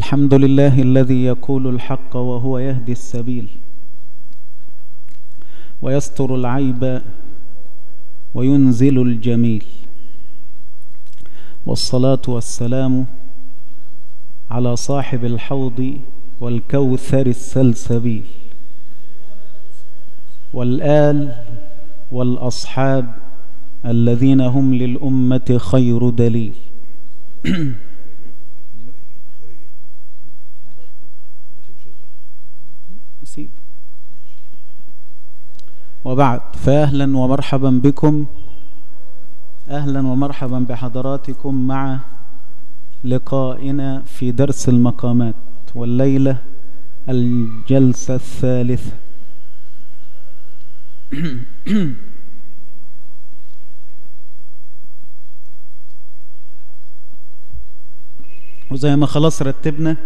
الحمد لله الذي يقول الحق وهو يهدي السبيل ويستر العيب وينزل الجميل والصلاة والسلام على صاحب الحوض والكوثر السلسبيل والآل والأصحاب الذين هم للأمة خير دليل وبعد. فأهلا ومرحبا بكم. أهلا ومرحبا بحضراتكم مع لقائنا في درس المقامات والليلة الجلسة الثالثة وزي ما خلاص رتبنا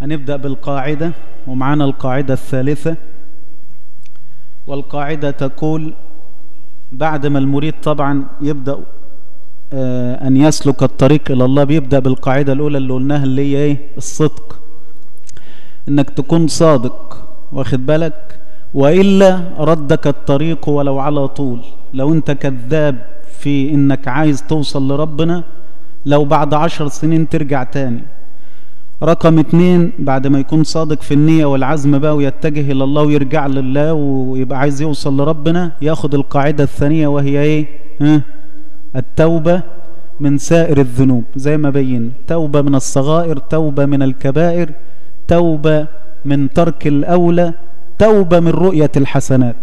هنبدأ بالقاعدة ومعانا القاعدة الثالثة. والقاعدة تقول بعد ما المريد طبعا يبدأ آه أن يسلك الطريق إلى الله بيبدأ بالقاعدة الأولى اللي قلناها اللي هي إيه؟ الصدق. إنك تكون صادق واخد بالك؟ وإلا ردك الطريق ولو على طول. لو أنت كذاب في إنك عايز توصل لربنا لو بعد عشر سنين ترجع تاني. رقم اتنين بعد ما يكون صادق في النية والعزم بقى ويتجه إلى الله ويرجع لله ويبقى عايز يوصل لربنا ياخد القاعدة الثانية وهي إيه؟ ها؟ التوبة من سائر الذنوب زي ما بين توبة من الصغائر توبة من الكبائر توبة من ترك الأولى توبة من رؤية الحسنات.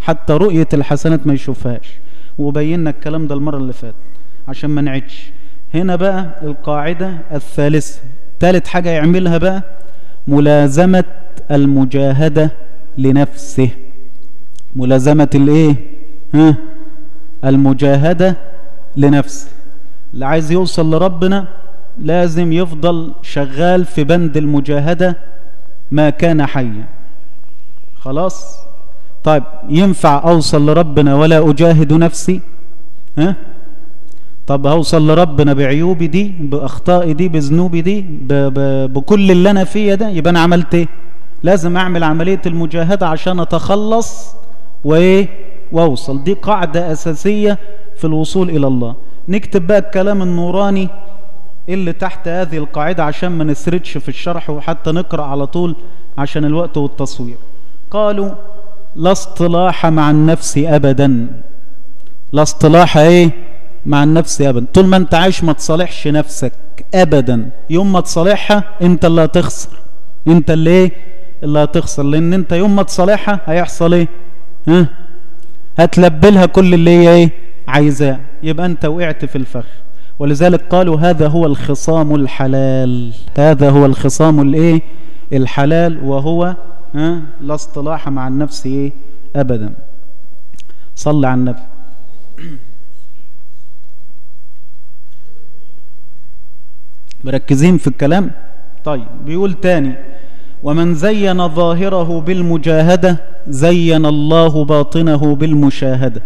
حتى رؤية الحسنات ما يشوفهاش. وبينا الكلام ده المرة اللي فاتت عشان ما نعدش هنا بقى القاعدة الثالثة. ثالث حاجة يعملها بقى ملازمة المجاهدة لنفسه. ملازمة الإيه؟ ها؟ المجاهدة لنفسه اللي عايز يوصل لربنا لازم يفضل شغال في بند المجاهدة ما كان حيا. خلاص؟ طيب ينفع أوصل لربنا ولا أجاهد نفسي؟ ها؟ طب هوصل لربنا بعيوبي دي باخطائي دي بذنوبي دي ب ب بكل اللي أنا فيه ده يبقى أنا عملت إيه؟ لازم أعمل عملية المجاهدة عشان أتخلص وإيه؟ وأوصل. دي قاعدة أساسية في الوصول إلى الله. نكتب بقى الكلام النوراني اللي تحت هذه القاعدة عشان ما نسردش في الشرح وحتى نقرأ على طول عشان الوقت والتصوير. قالوا لا اصطلاح مع النفس ابدا. لا اصطلاح إيه؟ مع النفس ابدا. طول ما أنت عايش ما تصالحش نفسك ابدا. يوم ما تصالحها أنت اللي هتخسر. أنت اللي إيه؟ اللي هتخسر. لأن أنت يوم ما تصالحها هيحصل إيه؟ ها؟ هتلبلها كل اللي هي إيه؟ عايزاه. يبقى أنت وقعت في الفخ. ولذلك قالوا هذا هو الخصام الحلال. هذا هو الخصام الإيه؟ الحلال. وهو ها؟ لا اصطلاح مع النفس إيه؟ ابدا. صل على النبي. مركزين في الكلام؟ طيب بيقول تاني ومن زين ظاهره بالمجاهدة زين الله باطنه بالمشاهدة.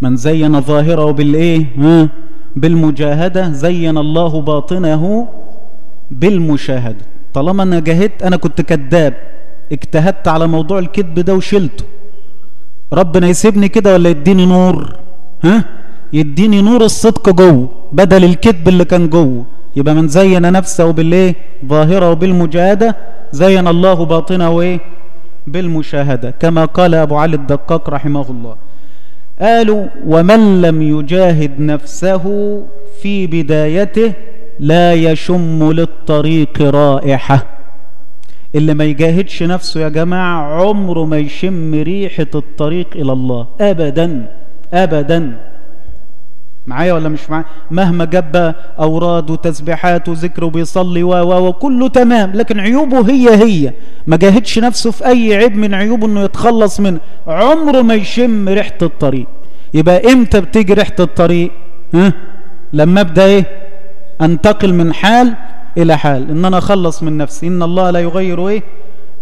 من زين ظاهره بالإيه؟ ها؟ بالمجاهدة زين الله باطنه بالمشاهدة. طالما أنا جاهدت أنا كنت كذاب. اجتهدت على موضوع الكذب ده وشلته. ربنا يسيبني كده ولا يديني نور؟ ها؟ يديني نور الصدق جوه بدل الكذب اللي كان جوه. يبقى من زين نفسه بالإيه؟ ظاهرة بالمجاهده زين الله باطنه إيه بالمشاهدة. كما قال أبو علي الدقاق رحمه الله. قالوا ومن لم يجاهد نفسه في بدايته لا يشم للطريق رائحة. اللي ما يجاهدش نفسه يا جماعة عمره ما يشم ريحة الطريق إلى الله. ابدا ابدا. معايا ولا مش معايا؟ مهما جاب أوراد وتسبيحات وذكر وبيصلي و و وكله تمام لكن عيوبه هي هي. ما جاهدش نفسه في أي عيب من عيوبه إنه يتخلص منه عمره ما يشم ريحة الطريق. يبقى إمتى بتيجي ريحة الطريق؟ ها؟ لما أبدأ إيه؟ أنتقل من حال إلى حال. إن أنا أخلص من نفسي. إن الله لا يغير إيه؟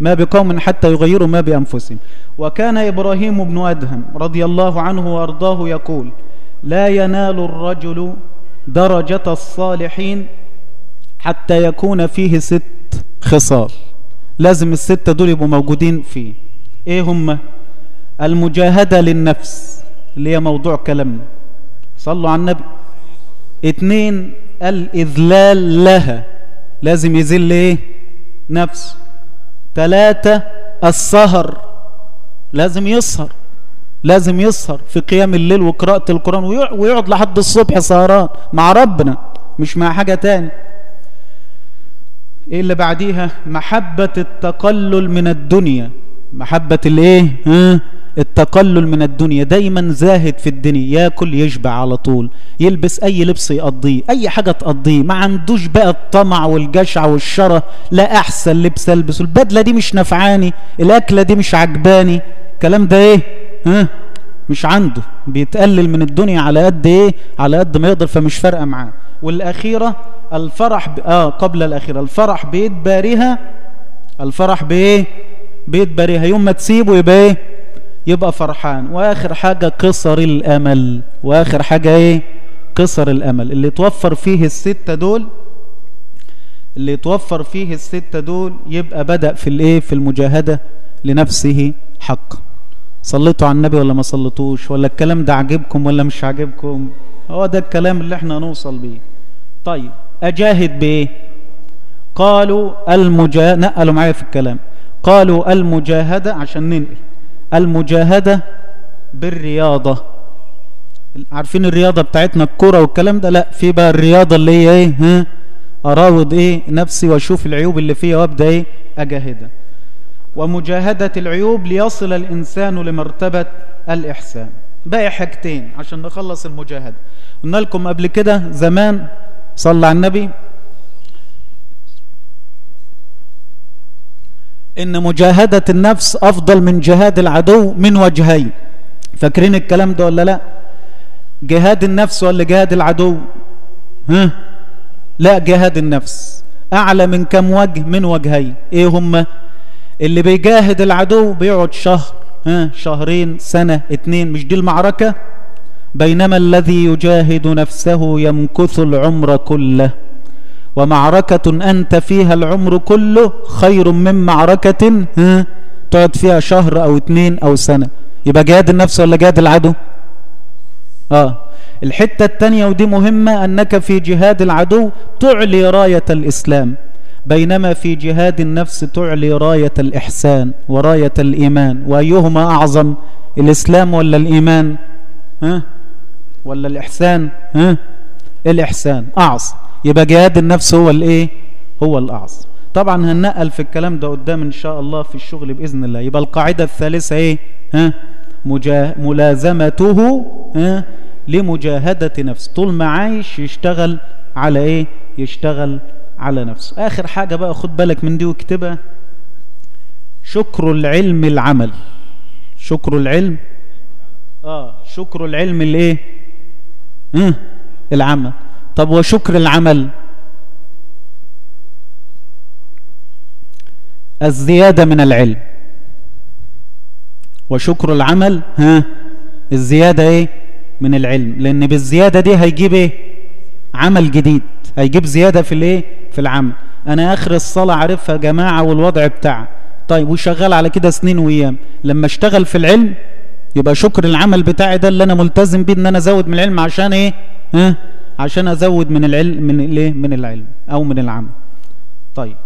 ما بقوم حتى يغيروا ما بأنفسهم. وكان إبراهيم بن أدهم رضي الله عنه وأرضاه يقول لا ينال الرجل درجة الصالحين حتى يكون فيه ست خصال. لازم الستة دول يبقوا موجودين فيه. إيه هم؟ المجاهدة للنفس اللي هي موضوع كلامنا. صلوا على النبي. اتنين الإذلال لها. لازم يذل إيه؟ نفسه. ثلاثة السهر. لازم يسهر. لازم يسهر في قيام الليل وقراءة القرآن ويقعد لحد الصبح سهران مع ربنا مش مع حاجة تاني. إيه اللي بعديها؟ محبة التقلل من الدنيا. محبة الإيه؟ ها؟ التقلل من الدنيا. دايما زاهد في الدنيا. ياكل يشبع على طول. يلبس أي لبس يقضيه. أي حاجة تقضيه. ما عندوش بقى الطمع والجشع والشره لا أحسن لبس ألبسه. البدلة دي مش نفعاني. الأكلة دي مش عجباني. الكلام ده إيه؟ ها؟ مش عنده. بيتقلل من الدنيا على قد إيه؟ على قد ما يقدر فمش فارقة معاه. والأخيرة الفرح ب... آه قبل الأخيرة. الفرح بيت باريها. الفرح بإيه؟ بيت باريها. يوم ما تسيبه يبقى إيه؟ يبقى فرحان. وآخر حاجة قصر الأمل. وآخر حاجة إيه؟ قصر الأمل. اللي توفر فيه الستة دول اللي يتوفر فيه الستة دول يبقى بدأ في الإيه؟ في المجاهدة لنفسه حقا. صليتوا على النبي ولا ما صليتوش؟ ولا الكلام ده عجبكم ولا مش عجبكم هو ده الكلام اللي إحنا نوصل بيه. طيب أجاهد بإيه؟ قالوا المجاهدة نقلوا معايا في الكلام. قالوا المجاهدة عشان ننقل. المجاهدة بالرياضة. عارفين الرياضة بتاعتنا الكرة والكلام ده؟ لا في بقى الرياضة اللي هي إيه؟ ها؟ أراود إيه؟ نفسي وأشوف العيوب اللي فيها وأبدأ إيه؟ أجاهدها. ومجاهدة العيوب ليصل الإنسان لمرتبة الإحسان. باقي حاجتين عشان نخلص المجاهدة. قلنا لكم قبل كده زمان صلى على النبي إن مجاهدة النفس أفضل من جهاد العدو من وجهين. فاكرين الكلام ده ولا لا؟ جهاد النفس ولا جهاد العدو؟ ها؟ لا جهاد النفس أعلى من كم وجه من وجهين. إيه هما؟ اللي بيجاهد العدو بيقعد شهر ها شهرين سنة اتنين مش دي المعركة؟ بينما الذي يجاهد نفسه يمكث العمر كله. ومعركة أنت فيها العمر كله خير من معركة ها تقعد فيها شهر أو اتنين أو سنة. يبقى جهاد النفس ولا جهاد العدو؟ آه. الحتة التانية ودي مهمة أنك في جهاد العدو تعلي راية الإسلام. بينما في جهاد النفس تعلي راية الإحسان وراية الإيمان وأيهما أعظم الإسلام ولا الإيمان؟ ها؟ ولا الإحسان؟ ها؟ الإحسان أعظم. يبقى جهاد النفس هو الإيه؟ هو الأعظم. طبعا هنقل في الكلام ده قدام إن شاء الله في الشغل بإذن الله. يبقى القاعدة الثالثة إيه؟ ها؟ ملازمته ها؟ لمجاهدة نفس. طول ما عايش يشتغل على إيه؟ يشتغل على نفسه. آخر حاجة بقى خد بالك من دي واكتبها. شكر العلم العمل. شكر العلم. آه شكر العلم الإيه؟ آه العمل. طب وشكر العمل؟ الزيادة من العلم. وشكر العمل ها؟ الزيادة إيه؟ من العلم. لأن بالزيادة دي هيجيب إيه؟ عمل جديد. هيجيب زيادة في الإيه؟ في العمل. أنا آخر الصلاة عارفها يا جماعة والوضع بتاعها. طيب وشغال على كده سنين وأيام. لما أشتغل في العلم يبقى شكر العمل بتاعي ده اللي أنا ملتزم بيه إن أنا أزود من العلم عشان إيه؟ ها؟ عشان أزود من العلم من الإيه؟ من العلم أو من العمل. طيب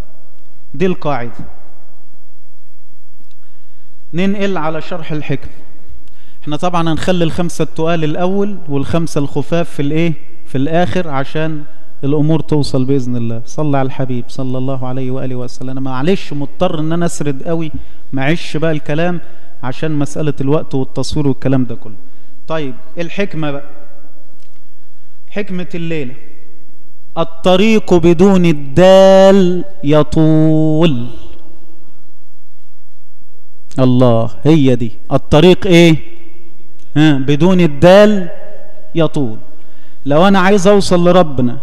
دي القاعدة. ننقل على شرح الحكم. إحنا طبعا هنخلي الخمسة التقال الأول والخمسة الخفاف في الإيه؟ في الآخر عشان الأمور توصل بإذن الله. صلى على الحبيب صلى الله عليه وآله وسلم. أنا معلش مضطر إن أنا أسرد قوي معيش بقى الكلام عشان مسألة الوقت والتصوير والكلام ده كله. طيب الحكمة بقى. حكمة الليلة. الطريق بدون الدال يطول. الله هي دي. الطريق إيه؟ ها بدون الدال يطول. لو أنا عايز أوصل لربنا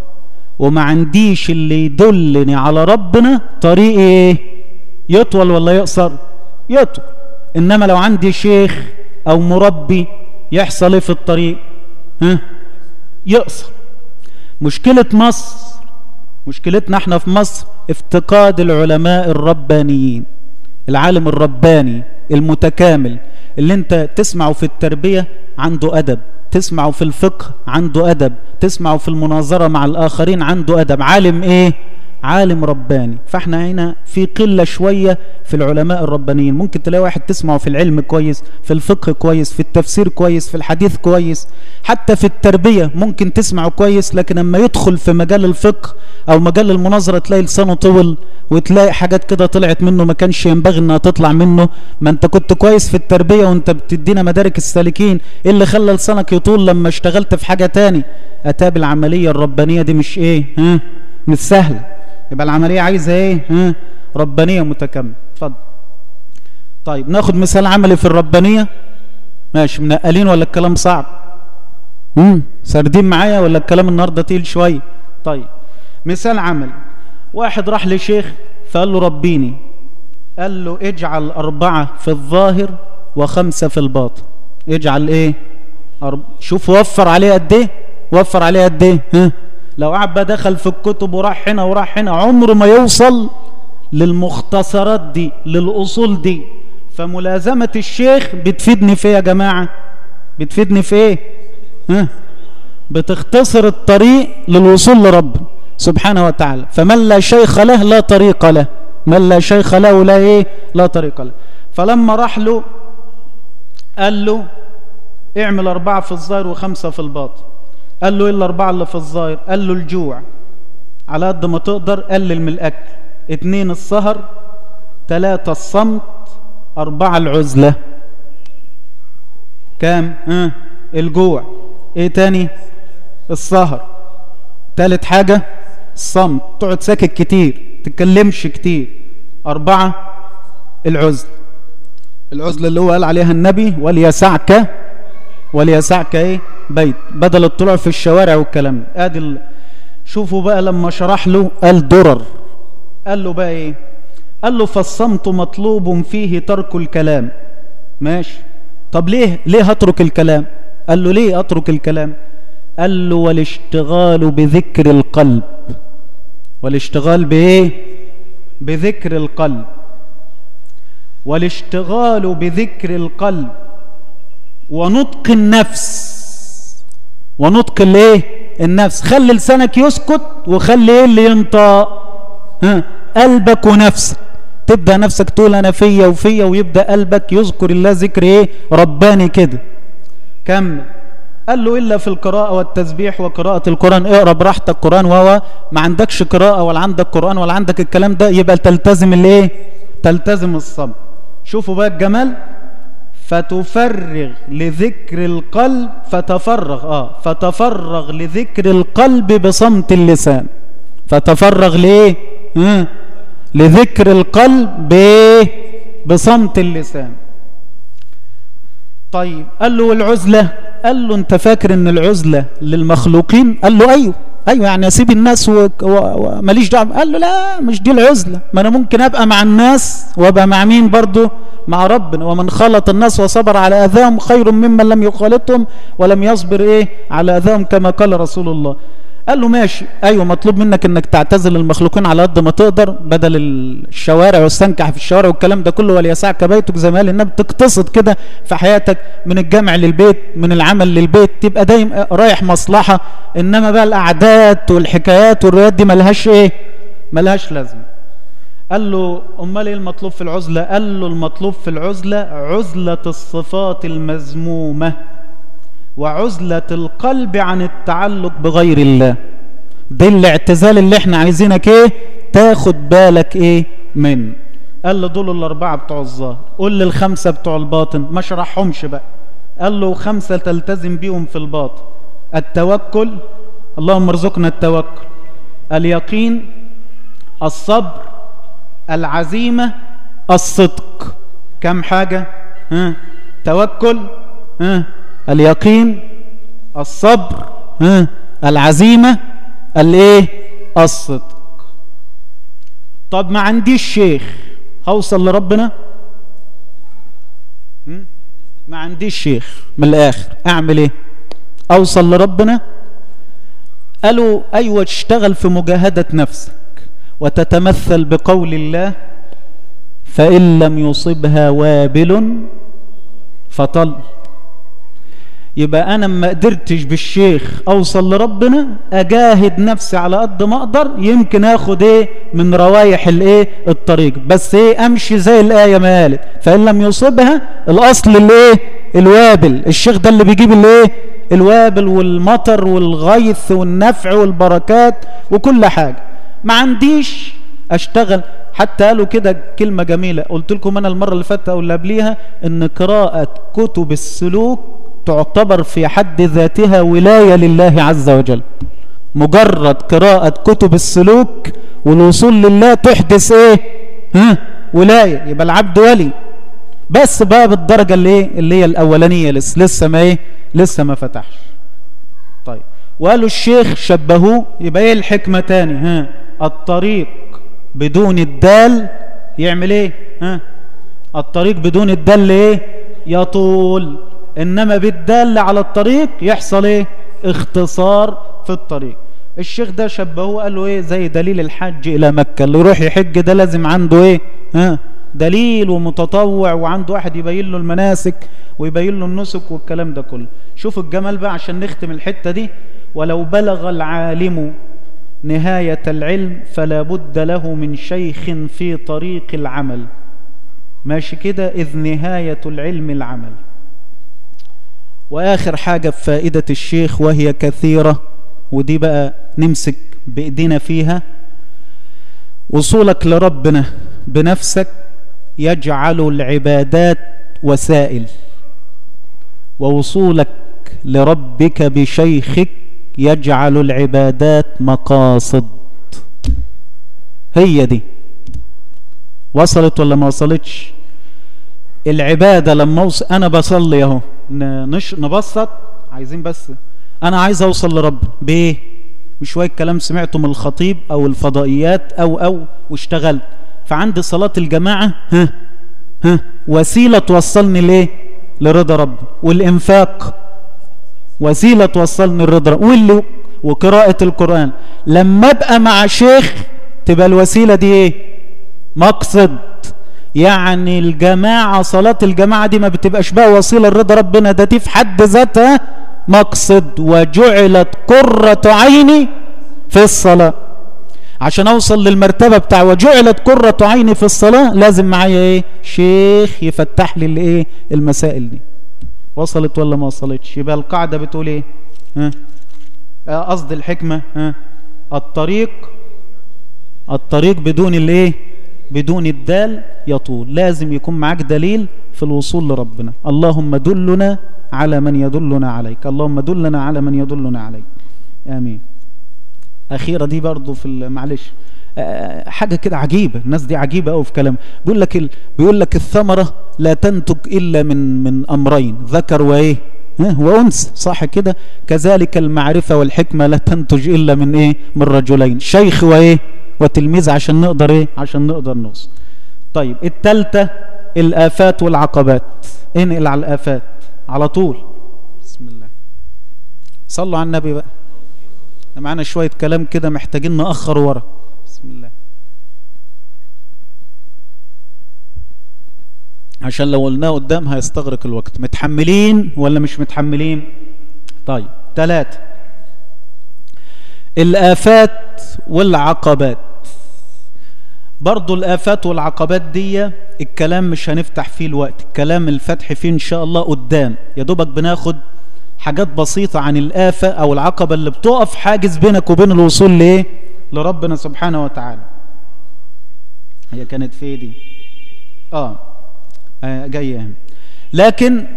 وما عنديش اللي يدلني على ربنا طريقي إيه؟ يطول ولا يقصر؟ يطول. إنما لو عندي شيخ أو مربي يحصل إيه في الطريق؟ ها؟ يقصر. مشكلة مصر مشكلتنا إحنا في مصر افتقاد العلماء الربانيين. العالم الرباني المتكامل اللي انت تسمعه في التربية عنده أدب تسمعه في الفقه عنده أدب تسمعه في المناظرة مع الآخرين عنده أدب. عالم إيه؟ عالم رباني. فاحنا هنا في قلة شوية في العلماء الربانيين. ممكن تلاقي واحد تسمعه في العلم كويس في الفقه كويس في التفسير كويس في الحديث كويس حتى في التربية ممكن تسمعه كويس لكن لما يدخل في مجال الفقه أو مجال المناظرة تلاقي لسانه طول وتلاقي حاجات كده طلعت منه ما كانش ينبغي إنها تطلع منه. ما أنت كنت كويس في التربية وأنت بتدينا مدارك السالكين. إيه اللي خلى لسانك يطول لما اشتغلت في حاجة تاني؟ اتاب العملية الربانية دي مش إيه؟ ها؟ مش سهلة. يبقى العملية عايزة إيه؟ ها؟ ربانية متكاملة. اتفضل. طيب ناخد مثال عملي في الربانية. ماشي منقلين ولا الكلام صعب؟ امم ساردين معايا ولا الكلام النهارده تقيل شوية؟ طيب مثال عملي. واحد راح لشيخ فقال له ربيني. قال له اجعل أربعة في الظاهر وخمسة في الباطن. اجعل إيه؟ أرب... شوف وفر عليه قد إيه؟ وفر عليه قد إيه؟ ها؟ لو قعد دخل في الكتب وراح هنا وراح هنا عمره ما يوصل للمختصرات دي للأصول دي. فملازمة الشيخ بتفيدني في يا جماعة؟ بتفيدني في إيه؟ ها؟ بتختصر الطريق للوصول لرب سبحانه وتعالى. فمن لا شيخ له لا طريق له. من لا شيخ له لا إيه؟ لا طريق له. فلما راح له قال له اعمل أربعة في الظاهر وخمسة في الباطن. قال له إيه الأربعة اللي في الظاهر. قال له الجوع. على قد ما تقدر قلل من الأكل. اتنين السهر تلاتة الصمت أربعة العزلة. كام؟ آه الجوع. إيه تاني؟ السهر. تالت حاجة الصمت. تقعد ساكت كتير تتكلمش كتير. أربعة العزل. العزل اللي هو قال عليها النبي وليسعك وليسعك إيه؟ بيت بدل الطلوع في الشوارع والكلام ادي ال... شوفوا بقى لما شرح له قال درر قال له بقى إيه؟ قال له فالصمت مطلوب فيه ترك الكلام. ماشي. طب ليه؟ ليه هترك الكلام؟ قال له ليه أترك الكلام؟ قال له والاشتغال بذكر القلب. والاشتغال بإيه؟ بذكر القلب. والاشتغال بذكر القلب. ونطق النفس. ونطق الايه؟ النفس. خلي لسانك يسكت وخلي إيه اللي ينطق؟ ها؟ قلبك ونفسك. تبدأ نفسك تقول أنا فيا وفيا ويبدأ قلبك يذكر الله ذكر إيه؟ رباني كده. كمل. قال له إلا في القراءة والتسبيح وقراءة القرآن. اقرأ براحتك قران وهو ما عندكش قراءة ولا عندك قرآن ولا عندك الكلام ده يبقى تلتزم الإيه؟ تلتزم الصبر. شوفوا بقى الجمال. فتفرغ لذكر القلب فتفرغ آه فتفرغ لذكر القلب بصمت اللسان. فتفرغ ليه؟ آه لذكر القلب بايه بصمت اللسان. طيب قال له والعزلة قال له انت فاكر ان العزلة للمخلوقين؟ قال له أيوه أيوه يعني أسيب الناس وماليش دعوة. قال له لا مش دي العزلة. ما أنا ممكن أبقى مع الناس وأبقى مع مين برضه مع ربنا ومن خلط الناس وصبر على أذاهم خير ممن لم يخالطهم ولم يصبر إيه؟ على أذاهم كما قال رسول الله. قال له ماشي. أيوه مطلوب منك إنك تعتزل المخلوقين على قد ما تقدر بدل الشوارع والسنكح في الشوارع والكلام ده كله وليسعك بيتك زي ما قال النبي. تقتصد كده في حياتك من الجامع للبيت من العمل للبيت تبقى دايم رايح مصلحة. إنما بقى الأعداد والحكايات والروايات دي ملهاش إيه؟ ملهاش لازمة. قال له أمال إيه المطلوب في العزلة؟ قال له المطلوب في العزلة عزلة الصفات المذمومه وعزلة القلب عن التعلق بغير الله. ده الاعتزال اللي إحنا عايزينك إيه؟ تاخد بالك إيه؟ من. قال له دول الأربعة بتوع الظاهر. قول لي الخمسة بتوع الباطن ما شرحهمش بقى. قال له خمسة تلتزم بيهم في الباطن. التوكل اللهم ارزقنا التوكل. اليقين الصبر العزيمة الصدق. كم حاجة؟ ها؟ توكل ها؟ اليقين الصبر ها؟ العزيمة الإيه؟ الصدق. طب ما عنديش شيخ هوصل لربنا؟ ما عنديش شيخ. من الآخر أعمل إيه؟ أوصل لربنا؟ قالوا أيوة اشتغل في مجاهدة نفسك. وتتمثل بقول الله فإن لم يصبها وابل فطل. يبقى أنا ما قدرتش بالشيخ أوصل لربنا أجاهد نفسي على قد ما أقدر يمكن أخد إيه من روايح الإيه الطريق. بس إيه أمشي زي الآية ما قالت. فإن لم يصبها الأصل الإيه الوابل. الشيخ ده اللي بيجيب الإيه الوابل والمطر والغيث والنفع والبركات وكل حاجة. ما عنديش أشتغل. حتى قالوا كده كلمة جميلة. قلت لكم أنا المرة اللي فاتت أو اللي قبليها إن قراءة كتب السلوك تعتبر في حد ذاتها ولاية لله عز وجل. مجرد قراءة كتب السلوك والوصول لله تحدث إيه؟ ها؟ ولاية. يبقى العبد ولي. بس بقى بالدرجة اللي إيه؟ اللي هي الأولانية. لسه لسه ما إيه؟ لسه ما فتحش. طيب. وقالوا الشيخ شبهوه. يبقى إيه الحكمة تاني؟ ها؟ الطريق بدون الدال يعمل إيه؟ ها؟ الطريق بدون الدال إيه؟ يطول. إنما بالدال على الطريق يحصل إيه؟ اختصار في الطريق. الشيخ ده شبهوه قال له إيه؟ زي دليل الحج إلى مكة. اللي يروح يحج ده لازم عنده إيه؟ ها؟ دليل ومتطوع وعنده واحد يبين له المناسك ويبين له النسك والكلام ده كله. شوف الجمال بقى عشان نختم الحتة دي. ولو بلغ العالم نهاية العلم فلا بد له من شيخ في طريق العمل. ماشي كده؟ إذ نهاية العلم العمل. وآخر حاجة في فائدة الشيخ وهي كثيرة ودي بقى نمسك بإيدينا فيها. وصولك لربنا بنفسك يجعل العبادات وسائل. ووصولك لربك بشيخك يجعل العبادات مقاصد. هي دي. وصلت ولا ما وصلتش؟ العبادة لما وصل أنا بصلي أهو. نش نبسط. عايزين بس. أنا عايز أوصل لرب. بإيه؟ بشوية كلام سمعته من الخطيب أو الفضائيات أو أو واشتغلت فعندي صلاة الجماعة. ها؟ ها؟ وسيلة توصلني ليه لرضا رب. والإنفاق. وسيلة توصلني لرضا رب واللي وقراءة القرآن. لما أبقى مع شيخ تبقى الوسيلة دي إيه؟ مقصد. يعني الجماعة صلاة الجماعة دي ما بتبقاش بقى وسيلة لرضا ربنا. ده دي في حد ذاتها مقصد. وجعلت قرة عيني في الصلاة. عشان أوصل للمرتبة بتاع وجعلت قرة عيني في الصلاة لازم معايا إيه؟ شيخ يفتح لي الإيه؟ المسائل دي. وصلت ولا ما وصلتش؟ يبقى القاعدة بتقول إيه؟ ها؟ قصد الحكمة ها؟ الطريق الطريق بدون الإيه؟ بدون الدال يطول. لازم يكون معاك دليل في الوصول لربنا. اللهم دلنا على من يدلنا عليك. اللهم دلنا على من يدلنا عليك. آمين. أخيرة دي برضو في معلش. حاجة كده عجيبة. الناس دي عجيبة أوي في كلام. بيقول لك ال... بيقول لك الثمرة لا تنتج إلا من من أمرين. ذكر وإيه؟ ها وأنس صح كده؟ كذلك المعرفة والحكمة لا تنتج إلا من إيه؟ من رجلين. شيخ وإيه؟ وتلميذ عشان نقدر إيه؟ عشان نقدر نوصل. طيب التالتة الآفات والعقبات. انقل على الآفات. على طول. بسم الله. صلوا على النبي بقى. معانا شوية كلام كده محتاجين نأخر ورا. بسم الله. عشان لو قلناه قدام هيستغرق الوقت. متحملين ولا مش متحملين؟ طيب ثلاثة الآفات والعقبات. برضو الآفات والعقبات دي الكلام مش هنفتح فيه الوقت. الكلام الفتح فيه إن شاء الله قدام. يا دوبك بناخد حاجات بسيطة عن الآفة أو العقبة اللي بتقف حاجز بينك وبين الوصول ليه لربنا سبحانه وتعالى. هي كانت في دي؟ آه, آه جاية لكن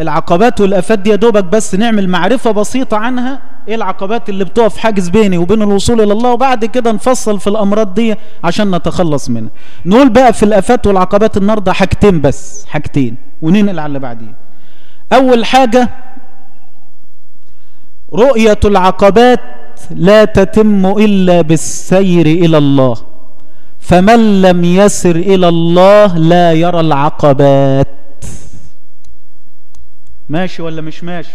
العقبات والآفات دي يا دوبك بس نعمل معرفة بسيطة عنها إيه العقبات اللي بتقف حاجز بيني وبين الوصول إلى الله وبعد كده نفصل في الأمراض دي عشان نتخلص منها. نقول بقى في الآفات والعقبات النهارده حاجتين بس حاجتين وننقل على اللي بعدين. أول حاجة رؤية العقبات لا تتم إلا بالسير إلى الله. فمن لم يسر إلى الله لا يرى العقبات. ماشي ولا مش ماشي؟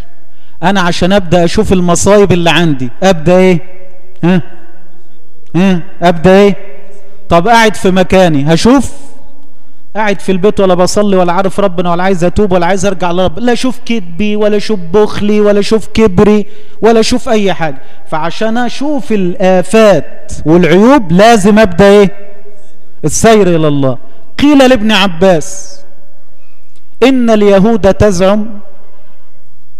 أنا عشان أبدأ أشوف المصايب اللي عندي. أبدأ إيه؟ ها؟ ها؟ أبدأ إيه؟ طب قاعد في مكاني. هشوف؟ قاعد في البيت ولا بصلي ولا عارف ربنا ولا عايز أتوب ولا عايز أرجع لرب لا أشوف كذبي ولا أشوف بخلي ولا أشوف كبري ولا أشوف أي حاجة. فعشان أشوف الآفات والعيوب لازم أبدأ إيه؟ السير إلى الله. قيل لابن عباس إن اليهود تزعم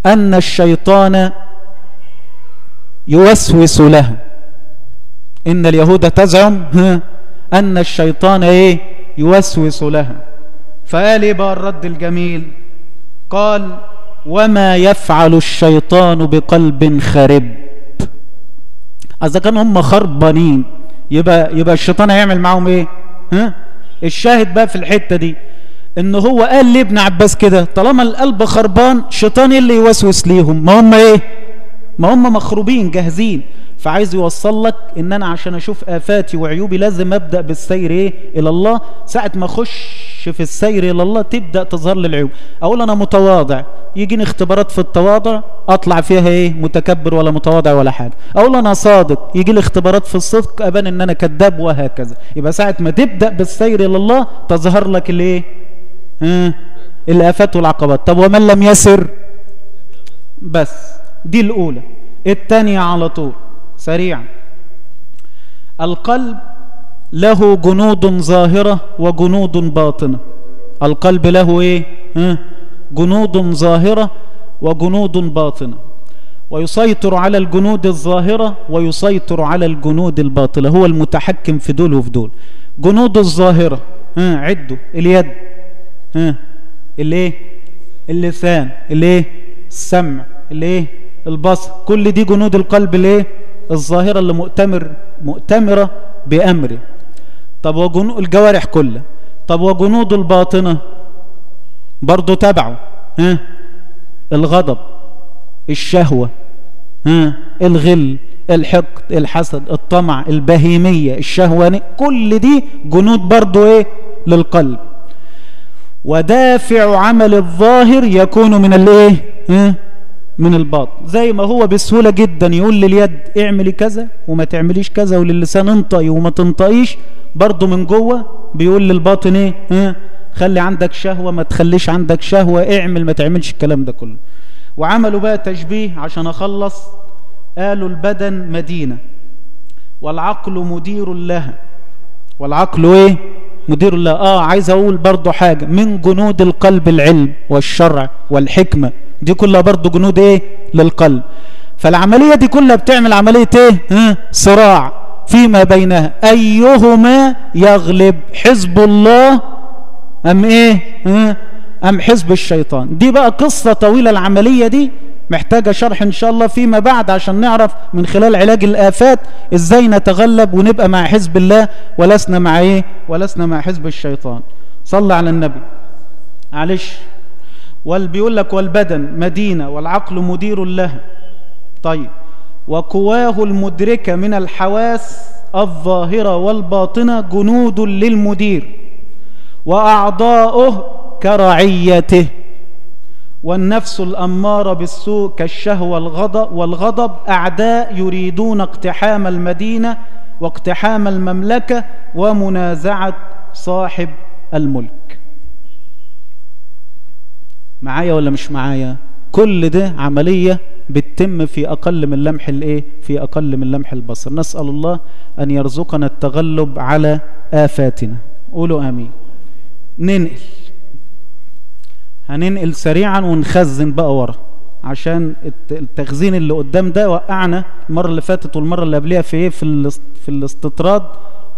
أن الشيطان يوسوس لها إن اليهود تزعم أن الشيطان إيه؟ يوسوس لها. فقال إيه بقى الرد الجميل؟ قال وما يفعل الشيطان بقلب خرب إذا كان هم خربانين يبقى يبقى الشيطان هيعمل معاهم إيه؟ ها؟ الشاهد بقى في الحتة دي إن هو قال لابن عباس كده طالما القلب خربان شيطان إيه اللي يوسوس ليهم؟ ما هم إيه؟ ما هم مخروبين جاهزين. فعايز يوصل لك إن أنا عشان أشوف آفاتي وعيوبي لازم أبدأ بالسير إيه؟ إلى الله. ساعة ما أخش في السير إلى الله تبدأ تظهر لي العيوب. أقول أنا متواضع. يجيني اختبارات في التواضع أطلع فيها إيه؟ متكبر ولا متواضع ولا حاجة. أقول أنا صادق. يجي لي اختبارات في الصدق أبان إن أنا كذاب وهكذا. يبقى ساعة ما تبدأ بالسير إلى الله تظهر لك الإيه؟ ها؟ الآفات والعقبات. طب ومن لم يسر؟ بس. دي الأولى. الثانية على طول. سريعا. القلب له جنود ظاهرة وجنود باطنة. القلب له إيه؟ جنود ظاهرة وجنود باطنة. ويسيطر على الجنود الظاهرة ويسيطر على الجنود الباطنة. هو المتحكم في دول وفي دول. جنود الظاهرة ها؟ عدوا. اليد ها؟ الايه اللسان. الايه السمع. الايه البصر. كل دي جنود القلب الايه الظاهرة اللي مؤتمر مؤتمرة بأمره طب وجنود الجوارح كلها. طب وجنود الباطنة؟ برضو تبعه ها؟ الغضب الشهوة ها؟ الغل الحقد الحسد الطمع البهيمية الشهوانية كل دي جنود برضو إيه؟ للقلب. ودافع عمل الظاهر يكون من الإيه؟ ها؟ من الباطن. زي ما هو بسهولة جدا يقول لليد اعملي كذا وما تعمليش كذا وللسان انطقي وما تنطقيش برضه من جوه بيقول للباطن إيه؟ ها خلي عندك شهوة ما تخليش عندك شهوة اعمل ما تعملش الكلام ده كله. وعملوا بقى تشبيه عشان أخلص قالوا البدن مدينة والعقل مدير لها. والعقل إيه؟ مدير لها. آه عايز أقول برضه حاجة من جنود القلب العلم والشرع والحكمة دي كلها برضه جنود إيه؟ للقلب. فالعملية دي كلها بتعمل عملية إيه؟ ها؟ صراع فيما بينها أيهما يغلب حزب الله أم إيه؟ ها؟ أم حزب الشيطان. دي بقى قصة طويلة العملية دي محتاجة شرح إن شاء الله فيما بعد عشان نعرف من خلال علاج الآفات إزاي نتغلب ونبقى مع حزب الله ولسنا مع إيه؟ ولسنا مع حزب الشيطان. صلى على النبي. معلش. بيقول لك والبدن مدينة والعقل مدير لها طيب. وقواه المدركة من الحواس الظاهرة والباطنة جنود للمدير. وأعضاؤه كرعيته. والنفس الأمارة بالسوء كالشهوة الغضب والغضب. أعداء يريدون اقتحام المدينة واقتحام المملكة ومنازعة صاحب الملك. معايا ولا مش معايا؟ كل ده عملية بتتم في أقل من لمح الإيه؟ في أقل من لمح البصر. نسأل الله أن يرزقنا التغلب على آفاتنا. قولوا آمين. ننقل. هننقل سريعا ونخزن بقى ورا عشان التخزين اللي قدام ده وقعنا المرة اللي فاتت والمرة اللي قبلها في إيه؟ في في الاستطراد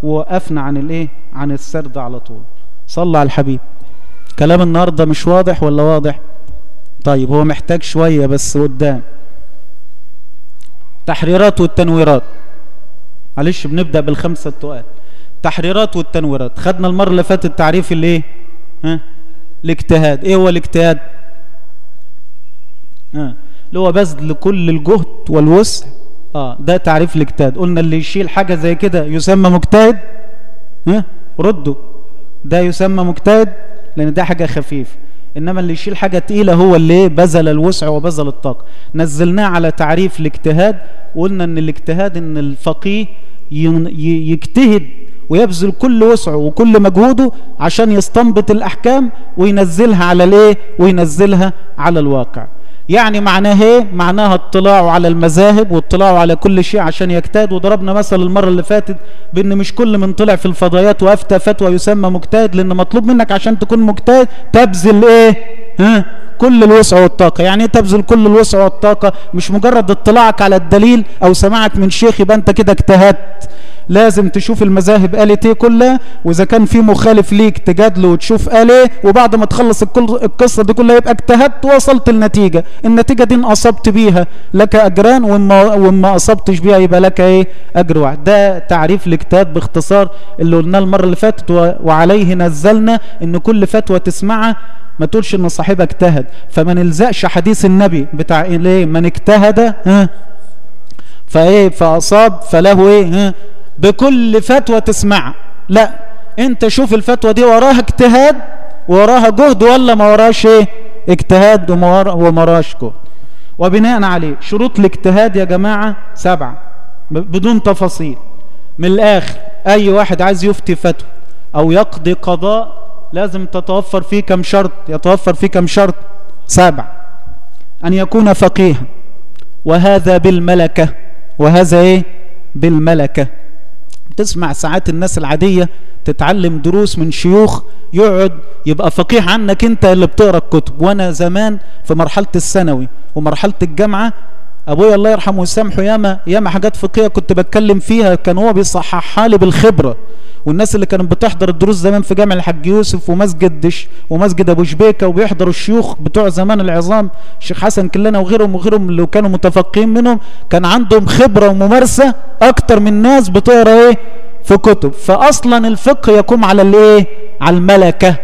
ووقفنا عن الإيه؟ عن السرد على طول. صلى على الحبيب. كلام النهارده مش واضح ولا واضح؟ طيب هو محتاج شوية بس قدام. تحريرات والتنويرات. معلش بنبدأ بالخمسة التقال. تحريرات والتنويرات. خدنا المرة اللي فاتت تعريف الايه ها؟ الاجتهاد. إيه هو الاجتهاد؟ ها؟ اللي هو بذل كل الجهد والوسع. آه ده تعريف الاجتهاد. قلنا اللي يشيل حاجة زي كده يسمى مجتهد. ها؟ ردوا ده يسمى مجتهد. لأن ده حاجة خفيفة إنما اللي يشيل حاجة تقيلة هو اللي بذل الوسع وبذل الطاقة. نزلناه على تعريف الاجتهاد وقلنا إن الاجتهاد إن الفقيه يجتهد ويبذل كل وسعه وكل مجهوده عشان يستنبط الأحكام وينزلها على الإيه؟ وينزلها على الواقع. يعني معناه إيه؟ معناها اطلاعه على المذاهب واطلاعه على كل شيء عشان يجتهد. وضربنا مثل المرة اللي فاتت بإن مش كل من طلع في الفضائيات وأفتى فتوى يسمى مجتهد لأن مطلوب منك عشان تكون مجتهد تبذل إيه؟ ها؟ كل الوسع والطاقة. يعني إيه تبذل كل الوسع والطاقة؟ مش مجرد اطلاعك على الدليل أو سماعك من شيخ يبقى أنت كده اجتهدت. لازم تشوف المذاهب قالت إيه كلها وإذا كان في مخالف ليك تجادله وتشوف قال إيه وبعد ما تخلص القصة دي كلها يبقى اجتهدت ووصلت النتيجه النتيجة دي إن أصبت بيها لك أجران وما وما أصبتش بيها يبقى لك إيه؟ أجر واحد. ده تعريف الاجتهاد باختصار اللي قلناه المرة اللي فاتت وعليه نزلنا إن كل فتوى تسمعها ما تقولش إن صاحبها اجتهد. فما نلزقش حديث النبي بتاع إيه؟ من اجتهد ها؟ فإيه؟ فأصاب فله إيه؟ ها؟ بكل فتوى تسمعها لا انت شوف الفتوى دي وراها اجتهاد وراها جهد ولا ما وراش إيه؟ اجتهاد وما وراش جهد. وبناء عليه شروط الاجتهاد يا جماعة سبعة بدون تفاصيل. من الآخر أي واحد عايز يفتي فتوى أو يقضي قضاء لازم تتوفر فيه كم شرط يتوفر فيه كم شرط. سبع أن يكون فقيها. وهذا بالملكة. وهذا إيه؟ بالملكة. تسمع ساعات الناس العادية تتعلم دروس من شيوخ يقعد يبقى فقيه عنك انت اللي بتقرأ الكتب. وأنا زمان في مرحلة الثانوي ومرحلة الجامعة أبويا الله يرحمه ويسامحه ياما ياما حاجات فقهية كنت بتكلم فيها كان هو بيصححها لي بالخبرة. والناس اللي كانت بتحضر الدروس زمان في جامع الحاج يوسف ومسجد دش ومسجد أبو شبيكة وبيحضروا الشيوخ بتوع زمان العظام الشيخ حسن كلنا وغيرهم وغيرهم اللي كانوا متفقين منهم كان عندهم خبرة وممارسة أكتر من ناس بتقرأ إيه؟ في كتب. فاصلا الفقه يقوم على الإيه؟ على الملكة.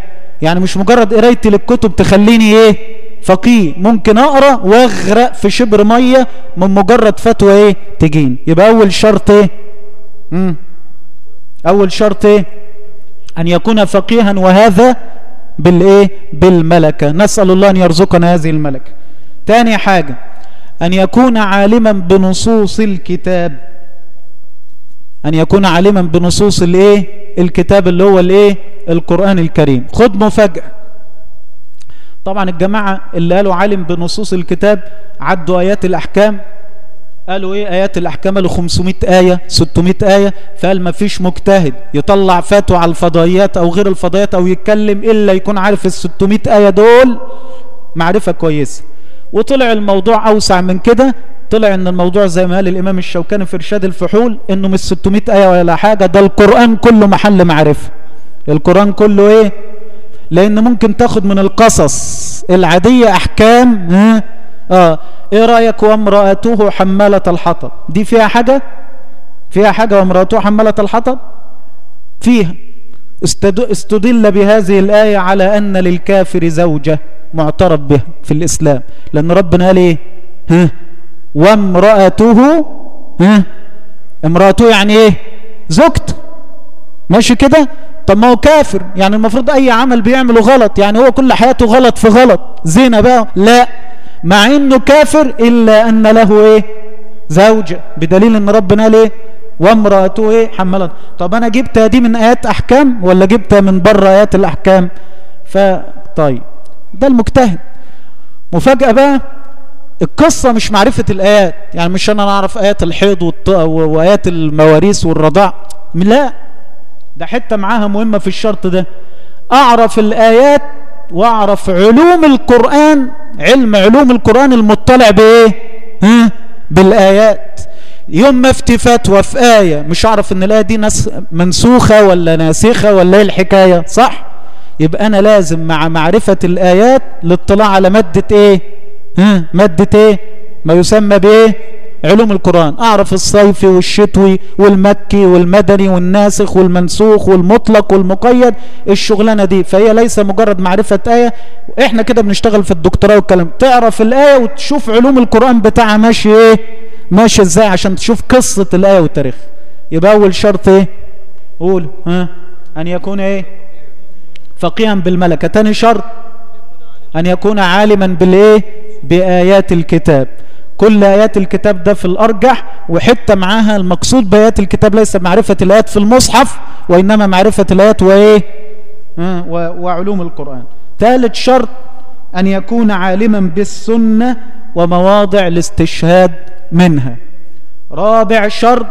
يعني مش مجرد قرايتي للكتب تخليني إيه؟ فقيه. ممكن أقرأ وأغرق في شبر مية من مجرد فتوى إيه؟ تجين. يبقى أول شرط إيه؟ مم. أول شرط إيه أن يكون فقيها وهذا بالإيه؟ بالملكة. نسأل الله أن يرزقنا هذه الملكة. تاني حاجة أن يكون عالما بنصوص الكتاب. أن يكون عالما بنصوص الإيه؟ الكتاب اللي هو الإيه؟ القرآن الكريم. خد مفاجأة. طبعا الجماعة اللي قالوا عالم بنصوص الكتاب عدوا آيات الأحكام. قالوا إيه؟ آيات الأحكام قالوا 500 آية 600 آية. فقال ما فيش مجتهد يطلع فتوى على الفضائيات أو غير الفضائيات أو يتكلم إلا يكون عارف ال 600 آية دول معرفة كويسة. وطلع الموضوع أوسع من كده. طلع إن الموضوع زي ما قال الإمام الشوكاني في إرشاد الفحول إنه مش 600 آية ولا حاجة ده القرآن كله محل معرفة. القرآن كله إيه؟ لأن ممكن تاخد من القصص العادية أحكام ها؟ آه. إيه رأيك وامرأته حماله الحطب؟ دي فيها حاجة؟ فيها حاجة وامرأته حماله الحطب؟ فيها. استدل بهذه الآية على أن للكافر زوجة معترف بها في الإسلام. لأن ربنا قال إيه؟ ها؟ وامرأته ها؟ امرأته يعني إيه؟ زوجته ماشي كده؟ طب ما هو كافر. يعني المفروض أي عمل بيعمله غلط. يعني هو كل حياته غلط في غلط. زينة بقى؟ لا. مع إنه كافر إلا أن له إيه؟ زوجة بدليل إن ربنا قال إيه؟ وامرأته إيه؟ حملت طب أنا جبتها دي من آيات أحكام ولا جبتها من بره آيات الأحكام؟ فطيب ده المجتهد. مفاجأة بقى القصة مش معرفة الآيات. يعني مش أنا أعرف آيات الحيض وآيات المواريث والرضاع. لا ده حتة معاها مهمة في الشرط ده. أعرف الآيات وأعرف علوم القرآن علم علوم القرآن المطلع بإيه؟ ها؟ بالآيات. يوم ما افتي فتوى في آية مش أعرف إن الآية دي ناس منسوخة ولا ناسخة ولا إيه الحكاية صح؟ يبقى أنا لازم مع معرفة الآيات الاطلاع على مادة إيه؟ ها؟ مادة إيه؟ ما يسمى بإيه؟ علوم القرآن. أعرف الصيفي والشتوي والمكي والمدني والناسخ والمنسوخ والمطلق والمقيد. الشغلانة دي فهي ليس مجرد معرفة آية. إحنا كده بنشتغل في الدكتوراه والكلام. تعرف الآية وتشوف علوم القرآن بتاعها ماشي إيه؟ ماشي إزاي؟ عشان تشوف قصة الآية والتاريخ. يبقى أول شرط إيه؟ قول. ها؟ أن يكون إيه؟ فقيها بالملكة. تاني شرط أن يكون عالما بالإيه؟ بآيات الكتاب. كل آيات الكتاب ده في الأرجح وحتة معاها المقصود بآيات الكتاب ليس معرفة الآيات في المصحف وإنما معرفة الآيات وإيه؟ آه وعلوم القرآن. ثالث شرط أن يكون عالما بالسنة ومواضع الاستشهاد منها. رابع شرط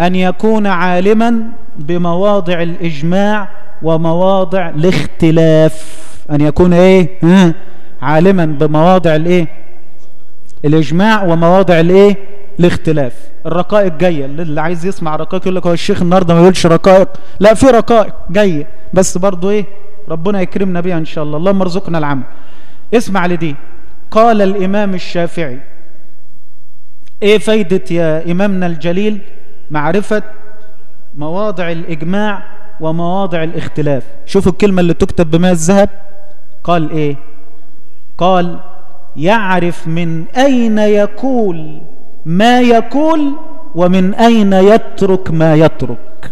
أن يكون عالما بمواضع الإجماع ومواضع الاختلاف. أن يكون إيه؟ ها عالما بمواضع الإيه؟ الإجماع ومواضع الإيه؟ الاختلاف. الرقائق جاية. اللي عايز يسمع رقائق يقول لك هو الشيخ النهاردة ما يقولش رقائق. لا في رقائق جاية. بس برضو إيه؟ ربنا يكرمنا بيها إن شاء الله. اللهم ارزقنا العمل. اسمع لدي. قال الإمام الشافعي. إيه فايدة يا إمامنا الجليل؟ معرفة مواضع الإجماع ومواضع الاختلاف. شوفوا الكلمة اللي تكتب بماء الذهب. قال إيه؟ قال يعرف من أين يقول ما يقول ومن أين يترك ما يترك.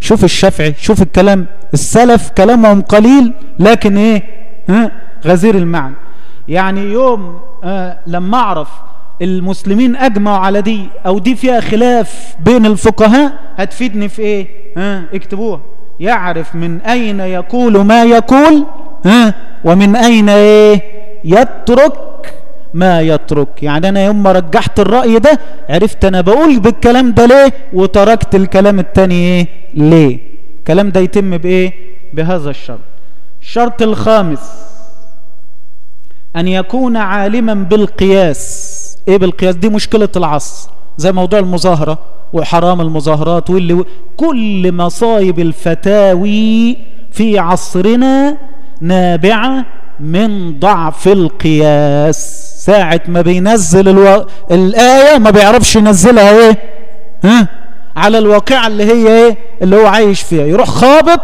شوف الشافعي شوف الكلام. السلف كلامهم قليل لكن إيه؟ ها؟ غزير المعنى. يعني يوم آه لما أعرف المسلمين أجمعوا على دي أو دي فيها خلاف بين الفقهاء هتفيدني في إيه؟ ها؟ اكتبوها. يعرف من أين يقول ما يقول ها؟ ومن أين إيه؟ يترك ما يترك. يعني أنا يوم ما رجحت الرأي ده عرفت أنا بقول بالكلام ده ليه وتركت الكلام التاني إيه؟ ليه؟ الكلام ده يتم بإيه؟ بهذا الشرط. الشرط الخامس أن يكون عالما بالقياس. إيه بالقياس؟ دي مشكلة العصر زي موضوع المظاهرة وحرام المظاهرات واللي كل مصايب الفتاوي في عصرنا نابعة من ضعف القياس. ساعة ما بينزل ألو... الآية ما بيعرفش ينزلها إيه؟ ها؟ على الواقعة اللي هي إيه؟ اللي هو عايش فيها. يروح خابط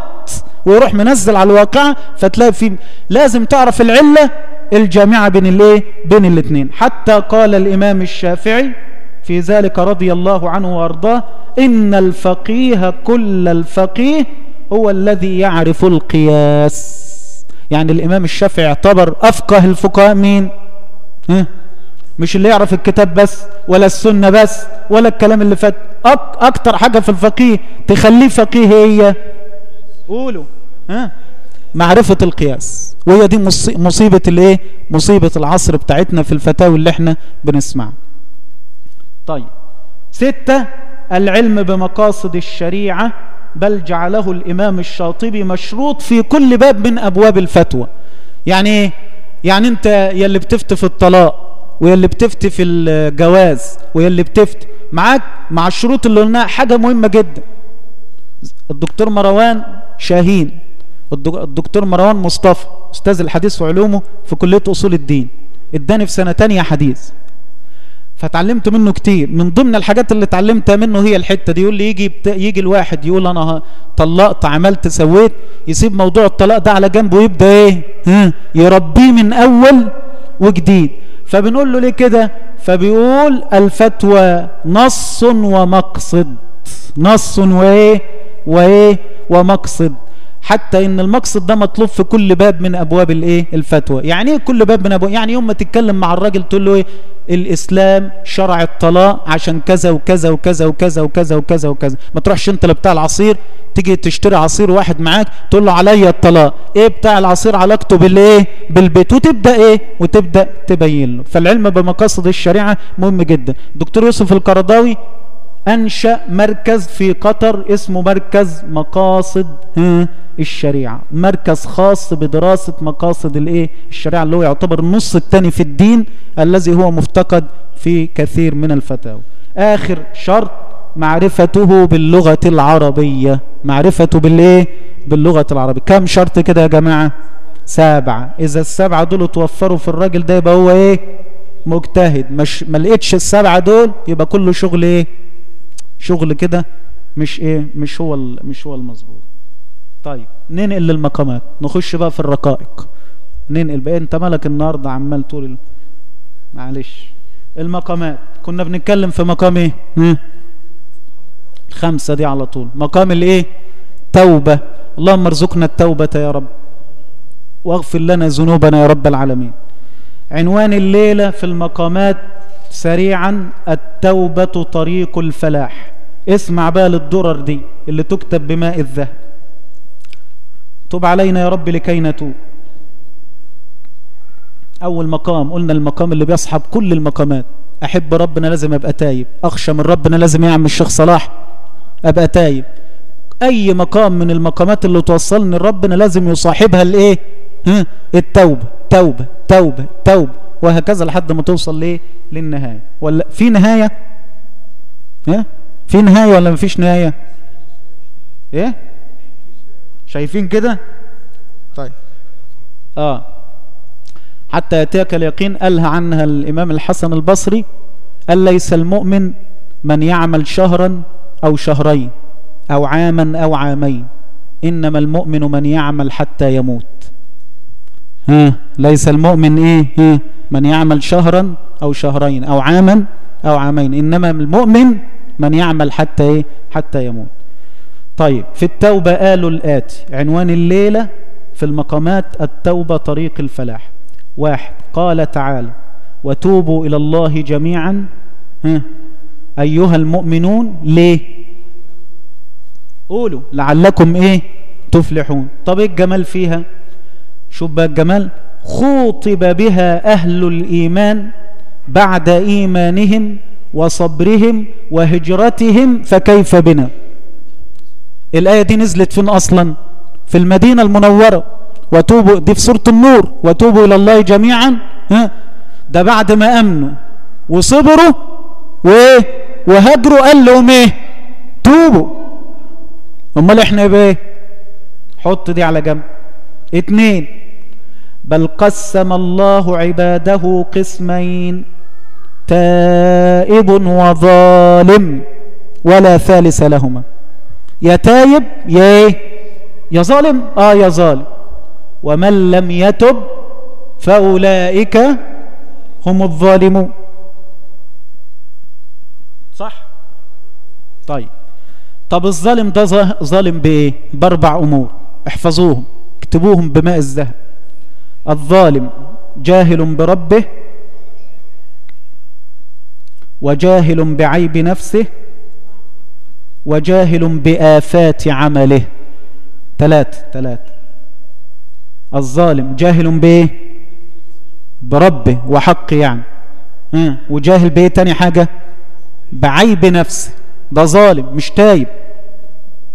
ويروح منزل على الواقعة فتلاقي في لازم تعرف العلة الجامعة بين الايه؟ بين الاثنين. حتى قال الإمام الشافعي في ذلك رضي الله عنه وأرضاه إن الفقيه كل الفقيه هو الذي يعرف القياس. يعني الإمام الشافعي اعتبر أفقه الفقهاء مين؟ ها؟ مش اللي يعرف الكتاب بس ولا السنة بس ولا الكلام اللي فات. أك أكتر حاجة في الفقيه تخليه فقيه هي قولوا ها؟ معرفة القياس. وهي دي مصيبة الإيه؟ مصيبة العصر بتاعتنا في الفتاوي اللي إحنا بنسمعها. طيب. ستة العلم بمقاصد الشريعة بل جعله الإمام الشاطبي مشروط في كل باب من أبواب الفتوى. يعني إيه؟ يعني أنت يلي بتفتي في الطلاق ويلي بتفتي في الجواز ويلي بتفتي معاك مع الشروط اللي قلناها حاجة مهمة جدا. الدكتور مروان شاهين الدكتور مروان مصطفى أستاذ الحديث وعلومه في كلية أصول الدين إداني في سنة تانية حديث. فتعلمت منه كتير. من ضمن الحاجات اللي اتعلمتها منه هي الحتة دي يقول لي يجي بت... يجي الواحد يقول أنا طلقت عملت سويت يسيب موضوع الطلاق ده على جنبه ويبدأ إيه؟ ها؟ يربيه من أول وجديد. فبنقول له ليه كده؟ فبيقول الفتوى نص ومقصد. نص وإيه؟ وإيه؟ ومقصد. حتى إن المقصد ده مطلوب في كل باب من أبواب الإيه؟ الفتوى. يعني إيه كل باب من أبواب؟ يعني يوم ما تتكلم مع الراجل تقول له إيه؟ الإسلام شرع الطلاق عشان كذا وكذا وكذا وكذا وكذا وكذا وكذا. ما تروحش أنت لبتاع العصير تيجي تشتري عصير واحد معاك تقول له عليا الطلاق. إيه بتاع العصير علاقته بالإيه؟ بالبيت. وتبدأ إيه؟ وتبدأ تبين له. فالعلم بمقاصد الشريعة مهم جدا. دكتور يوسف القرضاوي أنشأ مركز في قطر اسمه مركز مقاصد الشريعة. مركز خاص بدراسة مقاصد الإيه؟ الشريعة اللي هو يعتبر النص الثاني في الدين الذي هو مفتقد في كثير من الفتاوى. آخر شرط معرفته باللغة العربية. معرفته بالإيه؟ باللغة العربية. كم شرط كده يا جماعة؟ سبعة. إذا السبعة دول توفروا في الراجل ده يبقى هو إيه؟ مجتهد. مش ما لقيتش السبعة دول يبقى كله شغل إيه؟ شغل كده مش إيه مش هو مش هو المظبوط. طيب ننقل للمقامات. نخش بقى في الرقائق. ننقل بقى. انت مالك النهارده عمال تقول معلش. المقامات. كنا بنتكلم في مقام إيه؟ الخمسة دي على طول. مقام الايه توبة. اللهم ارزقنا التوبة يا رب. واغفر لنا ذنوبنا يا رب العالمين. عنوان الليلة في المقامات سريعا التوبة طريق الفلاح. اسمع بقى للدرر دي اللي تكتب بماء الذهب. تب علينا يا رب لكي نتوب. أول مقام قلنا المقام اللي بيصحب كل المقامات. أحب ربنا لازم أبقى تايب. أخشى من ربنا لازم يعمل الشيخ صلاح أبقى تايب. أي مقام من المقامات اللي توصلني لربنا لازم يصاحبها الإيه؟ التوبة توبة توبة توبة. وهكذا لحد ما توصل ليه؟ للنهاية. ولا في نهاية؟ ها؟ في نهاية ولا مفيش نهاية؟ إيه؟ شايفين كده؟ طيب. آه. حتى يأتيك اليقين قالها عنها الإمام الحسن البصري قال ليس المؤمن من يعمل شهرا أو شهرين أو عاما أو عامين؟ إنما المؤمن من يعمل حتى يموت. ها ليس المؤمن إيه ها من يعمل شهرا أو شهرين أو عاما أو عامين إنما المؤمن من يعمل حتى إيه حتى يموت. طيب في التوبة قالوا الآتي عنوان الليلة في المقامات التوبة طريق الفلاح. واحد قال تعالى وتوبوا إلى الله جميعا. ها أيها المؤمنون ليه؟ قولوا لعلكم إيه تفلحون. طب إيه الجمال فيها؟ شوف بقى الجمال؟ خوطب بها أهل الإيمان بعد إيمانهم وصبرهم وهجرتهم فكيف بنا؟ الآية دي نزلت فين أصلا؟ في المدينة المنورة. وتوبوا دي في سورة النور. وتوبوا إلى الله جميعا. ها؟ ده بعد ما أمنوا. وصبروا وإيه؟ وهجروا قال لهم إيه؟ توبوا. أمال إحنا بإيه؟ حط دي على جنب. اتنين. بل قسم الله عباده قسمين تائب وظالم ولا ثالث لهما. يا تايب يا إيه؟ يا ظالم. آه يا ظالم. ومن لم يتب فأولئك هم الظالمون. صح؟ طيب. طب الظالم ده ظالم بإيه؟ بأربع أمور. احفظوهم. اكتبوهم بماء الذهب. الظالم جاهل بربه وجاهل بعيب نفسه وجاهل بآفات عمله. ثلاث ثلاث الظالم جاهل بايه بربه وحق يعني. وجاهل بإيه تاني حاجة؟ بعيب نفسه. ده ظالم مش تايب.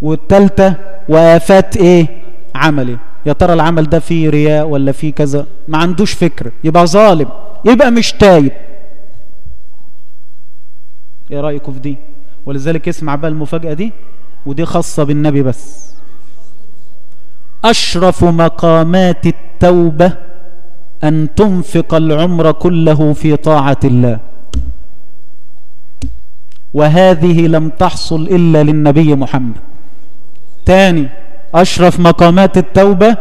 والتالتة وآفات إيه؟ عمله. يا ترى العمل ده فيه رياء ولا فيه كذا؟ ما عندوش فكرة يبقى ظالم. يبقى مش تايب. إيه رأيكم في دي؟ ولذلك اسمع بقى المفاجأة دي ودي خاصة بالنبي بس. أشرف مقامات التوبة أن تنفق العمر كله في طاعة الله. وهذه لم تحصل إلا للنبي محمد. تاني. أشرف مقامات التوبة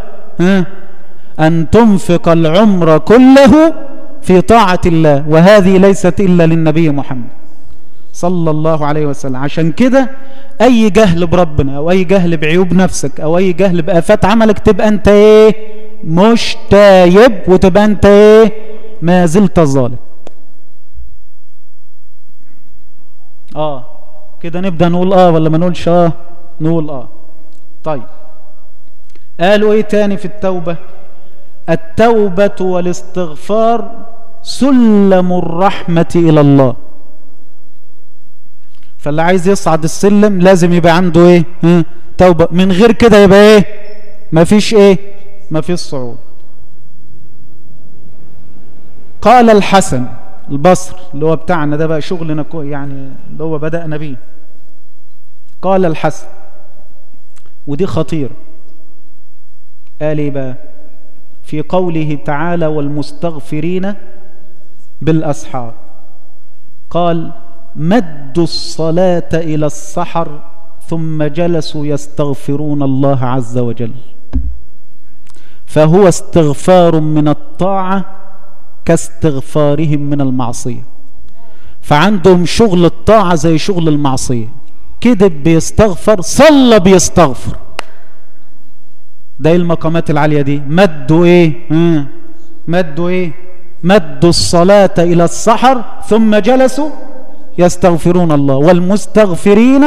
أن تنفق العمر كله في طاعة الله وهذه ليست إلا للنبي محمد صلى الله عليه وسلم. عشان كده أي جهل بربنا أو أي جهل بعيوب نفسك أو أي جهل بآفات عملك تبقى أنت إيه؟ مش تايب وتبقى أنت إيه؟ ما زلت ظالم. آه كده نبدأ نقول آه ولا ما نقولش آه؟ نقول آه. طيب. قالوا إيه تاني في التوبة؟ التوبة والاستغفار سلم الرحمة إلى الله. فاللي عايز يصعد السلم لازم يبقى عنده إيه؟ ها؟ توبة. من غير كده يبقى إيه؟ مفيش إيه؟ مفيش صعود. قال الحسن البصر اللي هو بتاعنا ده بقى شغلنا يعني اللي هو بدأنا بيه. قال الحسن ودي خطيرة. بقى في قوله تعالى والمستغفرين بالأسحار قال مدوا الصلاة إلى السحر ثم جلسوا يستغفرون الله عز وجل. فهو استغفار من الطاعة كاستغفارهم من المعصية. فعندهم شغل الطاعة زي شغل المعصية. كذب بيستغفر صلى بيستغفر. ده إيه المقامات العالية دي؟ مدوا إيه؟ مدوا إيه؟ مدوا الصلاة إلى السحر ثم جلسوا يستغفرون الله والمستغفرين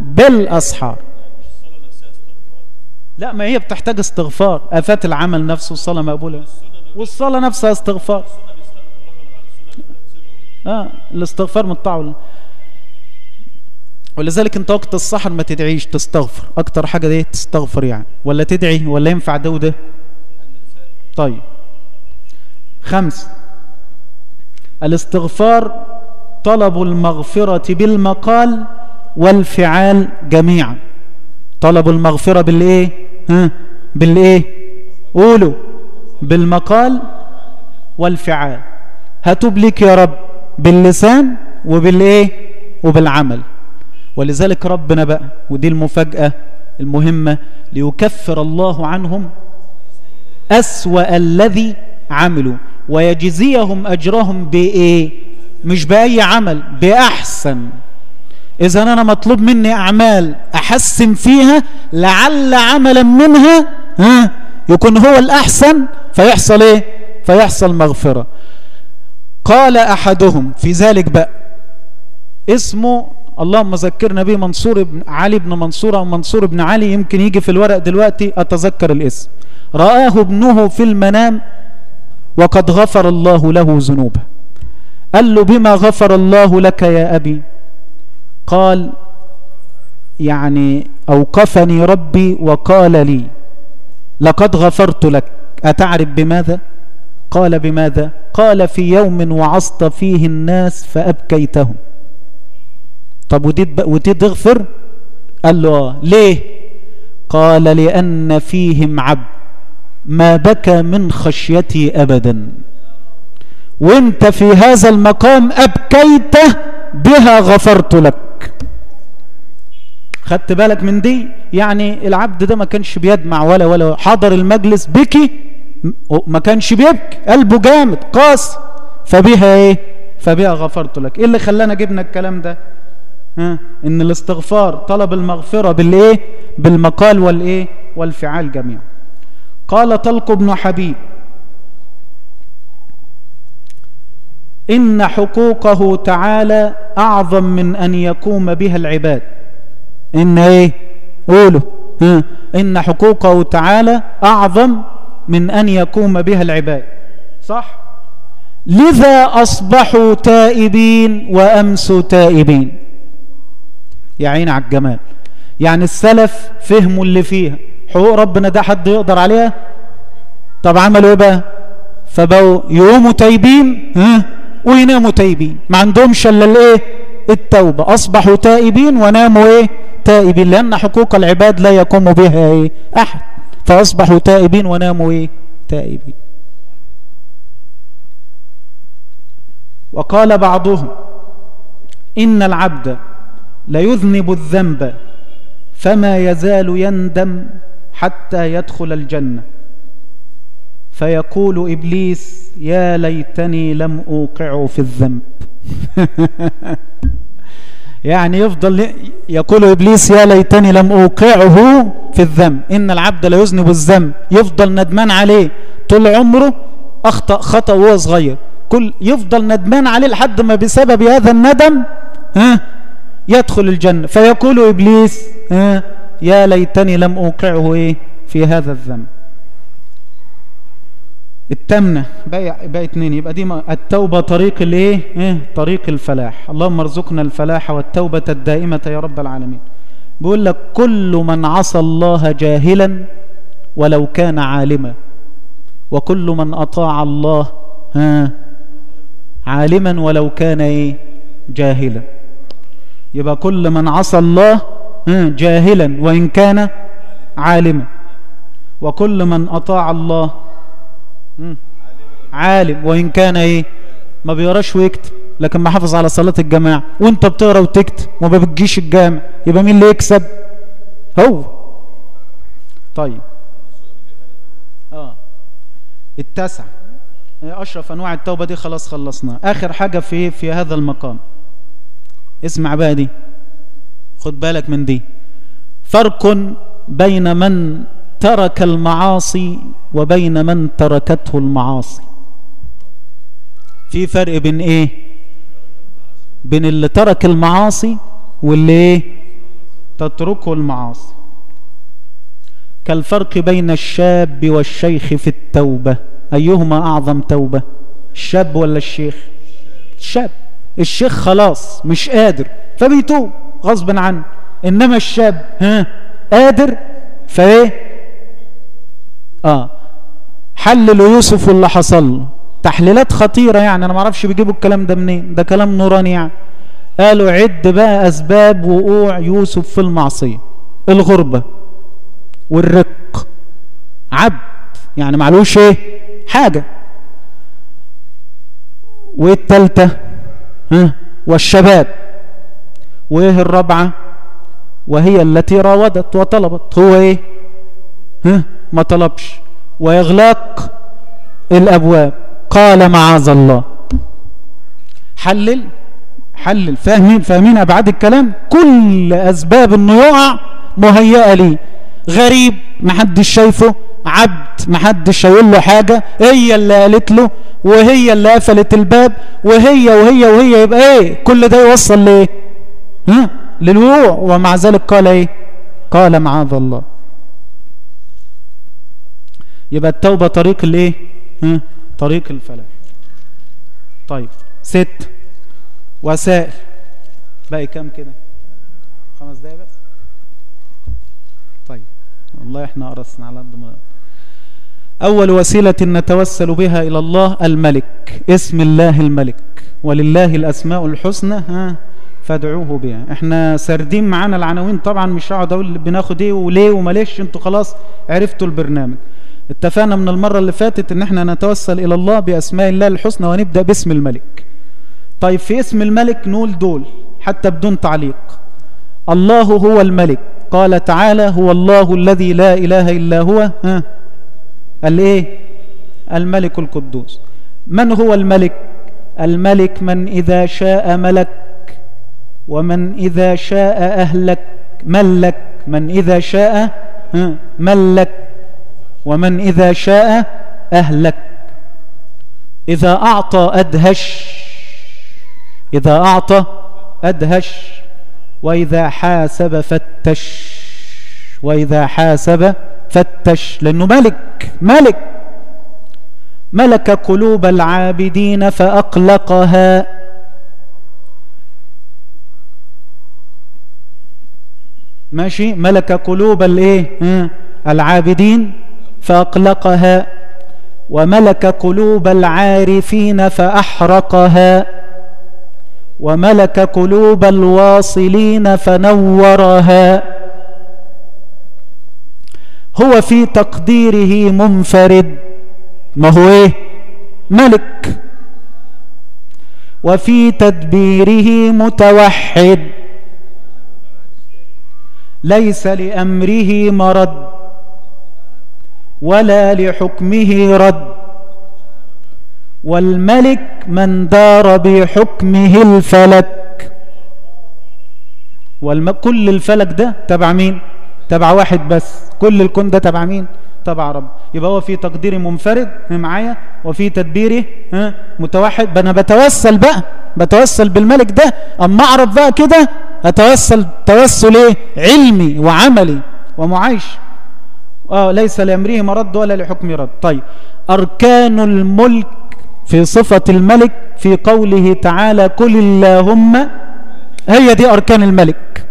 بالأسحار. لا ما هي بتحتاج استغفار. آفات العمل نفسه الصلاة مقبولة. والصلاة نفسها استغفار. آه الاستغفار مطاع ولذلك انت وقت السحر ما تدعيش تستغفر. أكتر حاجة دي تستغفر يعني. ولا تدعي ولا ينفع ده وده. طيب. خمس. الاستغفار طلب المغفرة بالمقال والفعال جميعا. طلب المغفرة بالإيه؟ ها؟ بالإيه؟ قولوا. بالمقال والفعال. هتوب لك يا رب باللسان وبالإيه؟ وبالعمل. ولذلك ربنا بقى ودي المفاجأة المهمة ليكفر الله عنهم أسوأ الذي عملوا ويجزيهم أجرهم بإيه؟ مش بأي عمل بأحسن. إذا أنا مطلوب مني أعمال أحسن فيها لعل عملا منها ها يكون هو الأحسن فيحصل إيه؟ فيحصل مغفرة. قال أحدهم في ذلك بقى اسمه اللهم ذكرنا به منصور بن علي بن منصور أو منصور بن علي يمكن يجي في الورق دلوقتي أتذكر الاسم. رآه ابنه في المنام وقد غفر الله له ذنوبه. قال له بما غفر الله لك يا أبي؟ قال يعني أوقفني ربي وقال لي لقد غفرت لك. أتعرف بماذا؟ قال بماذا؟ قال في يوم وعصت فيه الناس فأبكيتهم. طب ودي, ودي تغفر قال له آه ليه؟ قال لأن فيهم عبد ما بكى من خشيتي أبدا. وانت في هذا المقام أبكيته بها غفرت لك. خدت بالك من دي؟ يعني العبد ده ما كانش بيدمع ولا ولا حضر المجلس بكي ما كانش بيبكي قلبه جامد قاس. فبها إيه؟ فبها غفرت لك. إيه اللي خلانا جبنا الكلام ده؟ ها؟ إن الاستغفار طلب المغفرة بالإيه؟ بالمقال والإيه؟ والفعال جميعا. قال طلق بن حبيب إن حقوقه تعالى أعظم من أن يقوم بها العباد. إن إيه؟ قولوا ها؟ إن حقوقه تعالى أعظم من أن يقوم بها العباد. صح؟ لذا أصبحوا تائبين وأمسوا تائبين. يا عين على الجمال. يعني السلف فهموا اللي فيها. حقوق ربنا ده حد يقدر عليها؟ طب عملوا إيه بقى؟ فبقوا يقوموا تايبين ها؟ ويناموا تايبين. ما عندهمش إلا الإيه؟ التوبة. أصبحوا تائبين وناموا إيه؟ تائبين. لأن حقوق العباد لا يقوم بها إيه؟ أحد. فأصبحوا تائبين وناموا إيه؟ تائبين. وقال بعضهم إن العبد ليذنب الذنب فما يزال يندم حتى يدخل الجنة. فيقول إبليس يا ليتني لم أوقعه في الذنب. يعني يفضل يقول إبليس يا ليتني لم أوقعه في الذنب. إن العبد لا الذنب. يفضل ندمان عليه طول عمره أخطأ خطأ وهو صغير. كل يفضل ندمان عليه لحد ما بسبب هذا الندم ها؟ يدخل الجنة. فيقول إبليس ها يا ليتني لم أوقعه إيه في هذا الذنب. التامنة باقي باقي اتنين. يبقى دي التوبة طريق الإيه؟ إيه طريق الفلاح. اللهم ارزقنا الفلاح والتوبة الدائمة يا رب العالمين. بيقول لك كل من عصى الله جاهلا ولو كان عالما وكل من أطاع الله ها عالما ولو كان إيه؟ جاهلا. يبقى كل من عصى الله جاهلا وإن كان عالما. وكل من أطاع الله عالم وإن كان إيه ما بيقراش ويكتب لكن ما حافظ على صلاة الجماعة. وأنت بتقرأ وتكتب وما بتجيش الجامع يبقى مين اللي يكسب؟ هو. طيب. آه. التاسع أشرف أنواع التوبة دي خلاص خلصنا. آخر حاجة في في هذا المقام. اسمع بقى دي. خد بالك من دي. فرق بين من ترك المعاصي وبين من تركته المعاصي. في فرق بين إيه؟ بين اللي ترك المعاصي واللي إيه؟ تتركه المعاصي. كالفرق بين الشاب والشيخ في التوبة. أيهما أعظم توبة؟ الشاب ولا الشيخ؟ الشاب. الشيخ خلاص مش قادر فبيتوب غصب عنه. إنما الشاب ها قادر فإيه؟ آه. حللوا يوسف واللي حصل له. تحليلات خطيرة يعني أنا ما أعرفش بيجيبوا الكلام ده منين ده كلام نوراني يعني. قالوا عد بقى أسباب وقوع يوسف في المعصية. الغربة والرق. عبد يعني معلوش إيه؟ التالتة ها والشباب. وإيه الرابعة؟ وهي التي راودت وطلبت. هو إيه؟ ها؟ ما طلبش. واغلاق الأبواب. قال معاذ الله. حلل. حلل. فاهمين؟ فاهمين أبعاد الكلام؟ كل أسباب انه يقع مهيئة ليه غريب. محدش شايفه. عبد محدش هيقول له حاجة هي اللي قالت له وهي اللي قفلت الباب وهي وهي وهي يبقى إيه؟ كل ده يوصل لإيه؟ ها؟ للوقوع. ومع ذلك قال إيه؟ قال معاذ الله. يبقى التوبة طريق الإيه؟ ها؟ طريق الفلاح. طيب ست وسائل. باقي كام كده؟ خمس دقايق بس. طيب والله إحنا قرصنا على قد ما أول وسيلة نتوسل بها إلى الله الملك اسم الله الملك ولله الأسماء الحسنى ها فادعوه بها. إحنا ساردين معانا العناوين طبعا مش هقعد أقول بناخد إيه وليه وماليش أنتوا خلاص عرفتوا البرنامج. اتفقنا من المرة اللي فاتت إن إحنا نتوسل إلى الله بأسماء الله الحسنى ونبدأ باسم الملك. طيب في اسم الملك نقول دول حتى بدون تعليق. الله هو الملك. قال تعالى هو الله الذي لا إله إلا هو. ها. الايه الملك القدوس. من هو الملك؟ الملك من إذا شاء ملك ومن إذا شاء أهلك ملك. من إذا شاء ملك. ومن إذا شاء أهلك. إذا أعطى أدهش. إذا أعطى أدهش. وإذا حاسب فتش. وإذا حاسب فتش لأنه ملك ملك. ملك قلوب العابدين فأقلقها. ماشي؟ ملك قلوب الإيه؟ العابدين فأقلقها. وملك قلوب العارفين فأحرقها. وملك قلوب الواصلين فنورها. هو في تقديره منفرد. ما هو إيه؟ ملك. وفي تدبيره متوحد. ليس لأمره مرد. ولا لحكمه رد. والملك من دار بحكمه الفلك. كل الفلك ده تبع مين؟ تبع واحد بس. كل الكون ده تبع مين؟ تبع رب. يبقى هو في تقديري منفرد معايا وفي تدبيري ها متوحد. أنا بتوسل بقى بتوسل بالملك ده. أما أعرف بقى كده أتوسل توسل إيه؟ علمي وعملي ومعايش. آه ليس لأمره مرد ولا لحكم رد. طيب. أركان الملك في صفة الملك في قوله تعالى كل اللهم هي دي أركان الملك.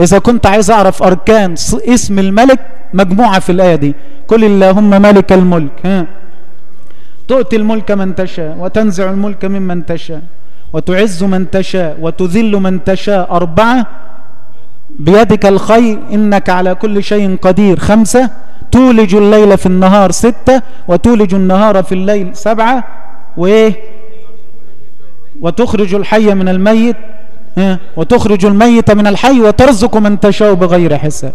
إذا كنت عايز أعرف أركان اسم الملك مجموعة في الآية دي. قل اللهم ملك الملك ها. تؤتي الملك من تشاء وتنزع الملك ممن تشاء وتعز من تشاء وتذل من تشاء. أربعة بيدك الخير إنك على كل شيء قدير. خمسة تولج الليل في النهار. ستة وتولج النهار في الليل. سبعة وإيه؟ وتخرج الحي من الميت. وتخرج الميت من الحي وترزق من تشاء بغير حساب.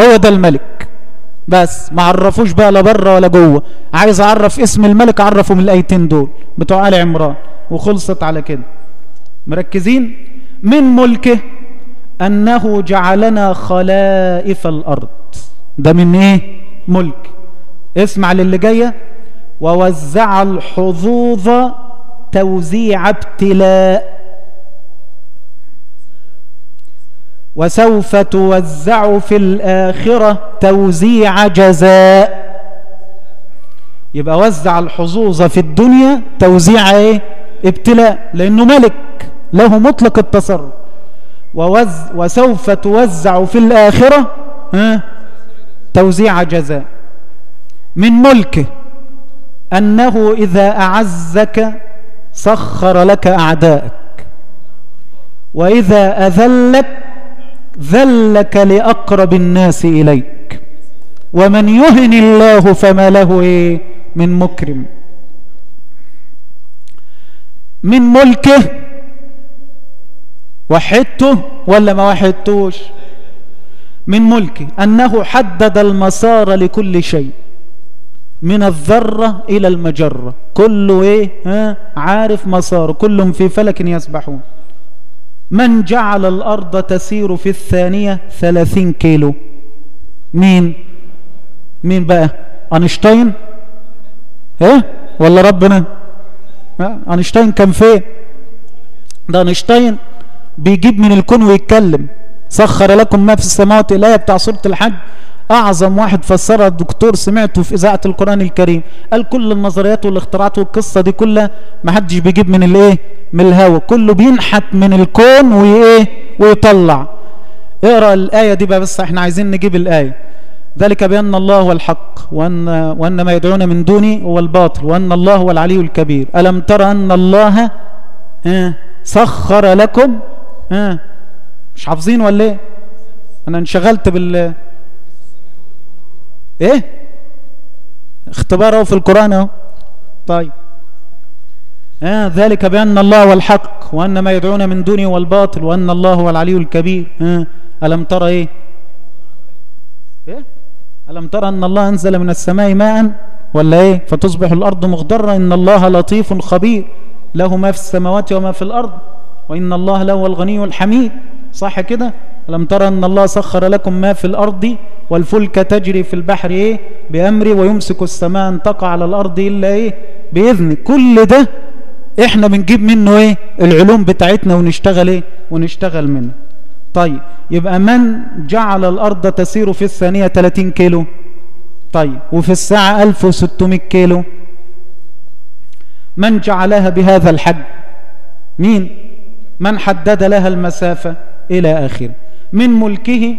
هو ده الملك. بس ما عرفوش بقى لا بره ولا جوه. عايز اعرف اسم الملك عرفه من الايتين دول بتوع آل عمران. وخلصت على كده. مركزين؟ من ملكه؟ أنه جعلنا خلائف الأرض. ده من إيه؟ ملك. اسمع للي جاية. ووزع الحظوظ توزيع ابتلاء. وسوف توزع في الآخرة توزيع جزاء. يبقى وزع الحظوظ في الدنيا توزيع إيه؟ ابتلاء لأنه ملك له مطلق التصرف. ووز وسوف توزع في الآخرة ها؟ توزيع جزاء. من ملكه أنه إذا أعزك سخر لك أعدائك وإذا أذلك ذلك لأقرب الناس إليك. ومن يهن الله فما له إيه من مكرم. من ملكه وحدته ولا ما وحدتوش؟ من ملكه. أنه حدد المسار لكل شيء. من الذرة إلى المجرة. كله إيه؟ ها؟ عارف مساره. كلهم في فلك يسبحون. من جعل الأرض تسير في الثانية ثلاثين كيلو. مين؟ مين بقى؟ أنشتين إيه؟ ولا ربنا؟ أنشتين كان فين؟ ده أنشتين بيجيب من الكون ويتكلم. سخر لكم ما في السماوات الآية بتاع سورة الحج أعظم واحد فسرها الدكتور سمعته في إذاعة القرآن الكريم. قال كل النظريات والاختراعات والقصة دي كلها ما حدش بيجيب من الإيه؟ من الهوا. كله بينحت من الكون وإيه؟ ويطلع. اقرأ الآية دي بقى بس إحنا عايزين نجيب الآية. ذلك بأن الله هو الحق وأن, وأن ما يدعون من دوني هو الباطل وأن الله هو العلي الكبير. ألم ترى أن الله آه سخر لكم؟ آه مش حافظين ولا إيه؟ أنا انشغلت بال إيه؟ اختبار اهو في القرآن أهو. طيب. آه ذلك بأن الله هو الحق وأن ما يدعون من دونه هو الباطل وأن الله هو العلي الكبير. آه. ألم ترى إيه؟ إيه؟ ألم ترى أن الله أنزل من السماء ماء ولا إيه؟ فتصبح الأرض مخضرة إن الله لطيف خبير. له ما في السماوات وما في الأرض وإن الله له الغني الحميد. صح كده؟ ألم ترى أن الله سخر لكم ما في الأرض والفلك تجري في البحر إيه؟ بأمري ويمسك السماء أن تقع على الأرض إلا إيه؟ بإذن. كل ده إحنا بنجيب منه إيه؟ العلوم بتاعتنا ونشتغل إيه؟ ونشتغل منه. طيب يبقى من جعل الأرض تسير في الثانية 30 كيلو؟ طيب وفي الساعة 1600 كيلو؟ من جعلها بهذا الحد مين؟ من حدد لها المسافة إلى آخره. من ملكه؟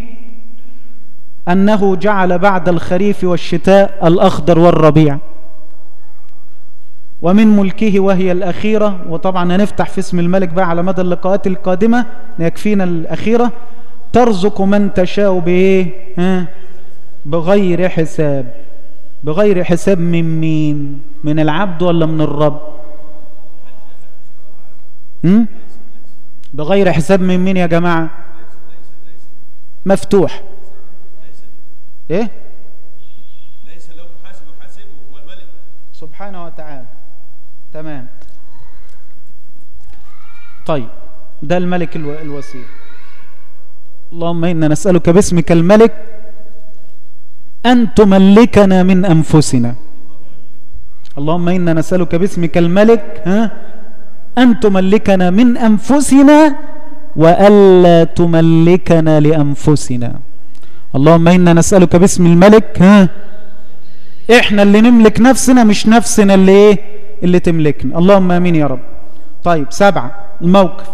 أنه جعل بعد الخريف والشتاء الأخضر والربيع. ومن ملكه وهي الأخيرة وطبعا هنفتح في اسم الملك بقى على مدى اللقاءات القادمة يكفينا الأخيرة ترزق من تشاء بإيه ها بغير حساب. بغير حساب من مين؟ من العبد ولا من الرب؟ هم؟ بغير حساب من مين يا جماعة؟ مفتوح. إيه؟ ليس له محاسب يحاسبه هو الملك. سبحانه وتعالى. تمام. طيب ده الملك ألو... الوسيل اللهم إنا نسألك باسمك الملك أن تملكنا من أنفسنا. اللهم إنا نسألك باسمك الملك ها أن تملكنا من أنفسنا وألا تملكنا لأنفسنا. اللهم إنا نسألك باسم الملك ها؟ إحنا اللي نملك نفسنا مش نفسنا اللي إيه؟ اللي تملكنا. اللهم آمين يا رب. طيب سبعة الموقف.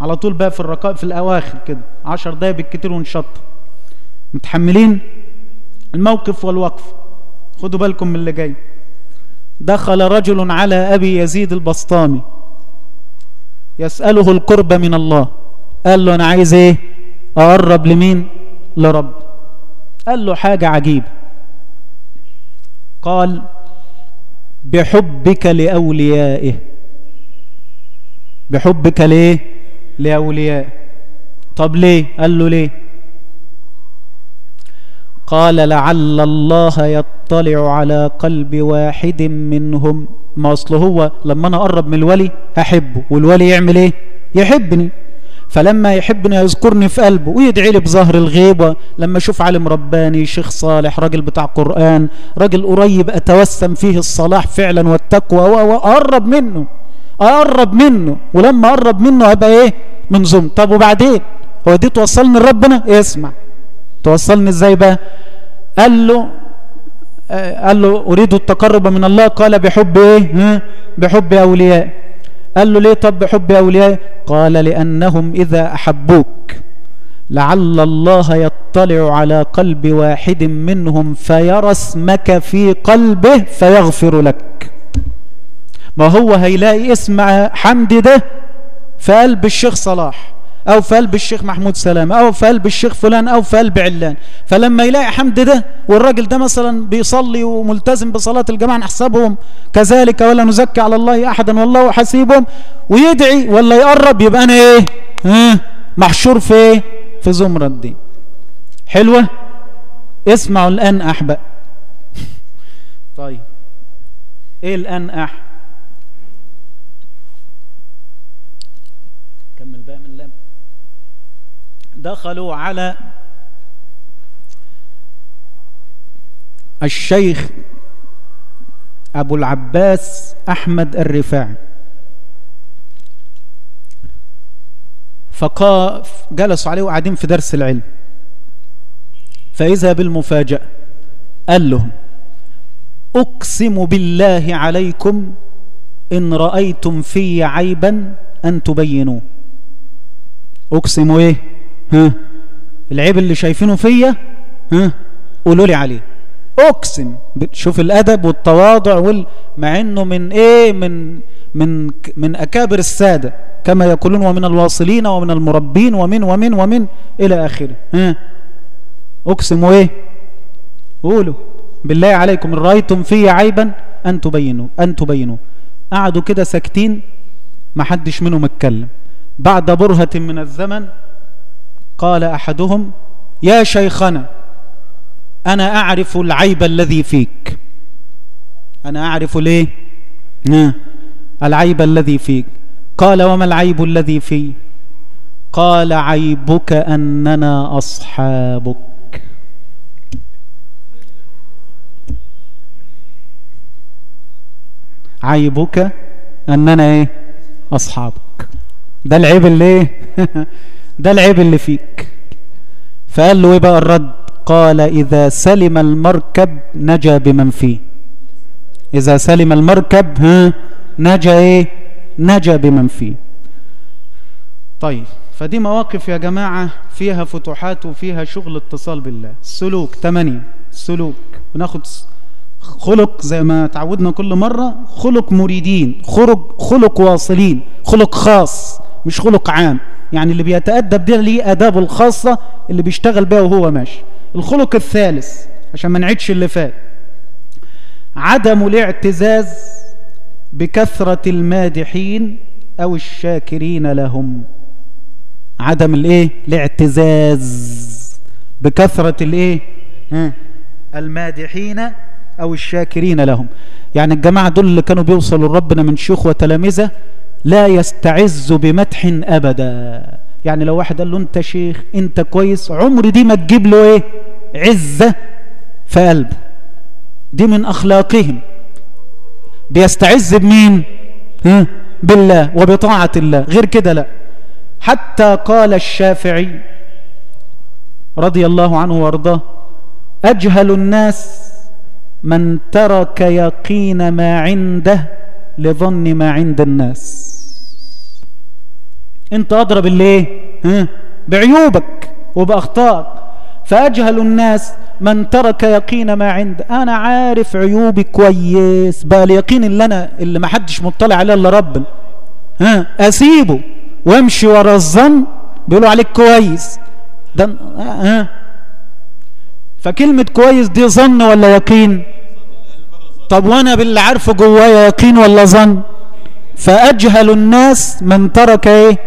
على طول بقى في الرقائق في الأواخر كده. عشر دقايق بالكتير ونشط. متحملين؟ الموقف والوقف. خدوا بالكم من اللي جاي. دخل رجل على أبي يزيد البسطامي. يسأله القرب من الله. قال له أنا عايز إيه؟ أقرب لمين؟ لرب. قال له حاجة عجيبة. قال بحبك لأوليائه. بحبك ليه؟ لأوليائه. طب ليه؟ قال له ليه؟ قال لعل الله يطلع على قلب واحد منهم. ما أصله هو لما أنا أقرب من الولي هحبه والولي يعمل إيه؟ يحبني. فلما يحب انه يذكرني في قلبه ويدعي لي بظهر الغيبة لما أشوف عالم رباني شيخ صالح راجل بتاع قرآن راجل قريب أتوسم فيه الصلاح فعلا والتقوى وأقرب منه أقرب منه ولما أقرب منه هبقى إيه؟ من ضمن طب وبعدين؟ هو دي توصلني لربنا؟ اسمع توصلني إزاي بقى؟ قال له آه، قال له أريد التقرب من الله. قال بحب إيه؟ بحب أولياء. قال له ليه طب بحب أولياء؟ قال لأنهم إذا أحبوك لعل الله يطلع على قلب واحد منهم فيرى اسمك في قلبه فيغفر لك. ما هو هيلاقي اسم حمدي ده في قلب الشيخ صلاح. أو في قلب الشيخ محمود سلام أو في قلب الشيخ فلان أو في قلب علان فلما يلاقي حمد ده والراجل ده مثلا بيصلي وملتزم بصلاة الجماعة نحسبهم كذلك ولا نزكي على الله احدا والله حسيبهم. ويدعي ولا يقرب يبقى أنا إيه؟ ها؟ محشور في إيه؟ في زمرة دي. حلوة؟ اسمعوا الآن احبق طيب. إيه الآن اح كمل بقى من لام دخلوا على الشيخ أبو العباس أحمد الرفاعي فقا جلسوا عليه وقاعدين في درس العلم. فإذا بالمفاجأة قال لهم أقسم بالله عليكم إن رأيتم في عيبا أن تبينوه. أقسم إيه؟ ها؟ العيب اللي شايفينه فيا؟ ها؟ قولوا لي عليه. اقسم شوف الأدب والتواضع وال... مع إنه من إيه؟ من من من أكابر السادة. كما يقولون ومن الواصلين ومن المربين ومن ومن ومن إلى آخره. ها؟ اقسم إيه؟ قولوا. بالله عليكم إن رأيتم في عيبا أن تبينوا أن تبينوا. قعدوا كده ساكتين ما حدش منهم اتكلم. بعد برهة من الزمن قال أحدهم يا شيخنا أنا أعرف العيب الذي فيك. أنا أعرف ليه؟ العيب الذي فيك. قال وما العيب الذي في؟ قال عيبك أننا أصحابك. عيبك أننا إيه؟ أصحابك. ده العيب اللي إيه؟ ده العيب اللي فيك. فقال له إيه بقى الرد؟ قال إذا سلم المركب نجا بمن فيه. إذا سلم المركب ها نجا إيه؟ نجا بمن فيه. طيب فدي مواقف يا جماعة فيها فتوحات وفيها شغل اتصال بالله. سلوك ثمانية سلوك. بناخد خلق زي ما تعودنا كل مرة خلق مريدين خلق, خلق واصلين خلق خاص مش خلق عام. يعني اللي بيتأدب ده ليه آدابه الخاصة اللي بيشتغل بها وهو ماشي. الخلق الثالث عشان ما نعيدش اللي فات. عدم الاعتزاز بكثرة المادحين أو الشاكرين لهم. عدم الإيه؟ الاعتزاز بكثرة الإيه؟ المادحين أو الشاكرين لهم. يعني الجماعة دول اللي كانوا بيوصلوا لربنا من شيوخ وتلامذة لا يستعز بمدح أبدا. يعني لو واحد قال له أنت شيخ أنت كويس عمر دي ما تجيب له إيه؟ عزة في قلبه. دي من أخلاقهم. بيستعز بمين؟ ها؟ بالله وبطاعة الله. غير كده لا. حتى قال الشافعي رضي الله عنه وأرضاه أجهل الناس من ترك يقين ما عنده لظن ما عند الناس. انت اضرب الايه ها؟ بعيوبك وبأخطائك. فأجهل الناس من ترك يقين ما عند. أنا عارف عيوبي كويس بقى اليقين اللي أنا اللي ما حدش مطلع عليه إلا ربنا ها؟ أسيبه وأمشي ورا الظن بيقولوا عليك كويس. ده ها؟ فكلمة كويس دي ظن ولا يقين؟ طب وأنا باللي عارفه جوايا يقين ولا ظن؟ فأجهل الناس من ترك إيه؟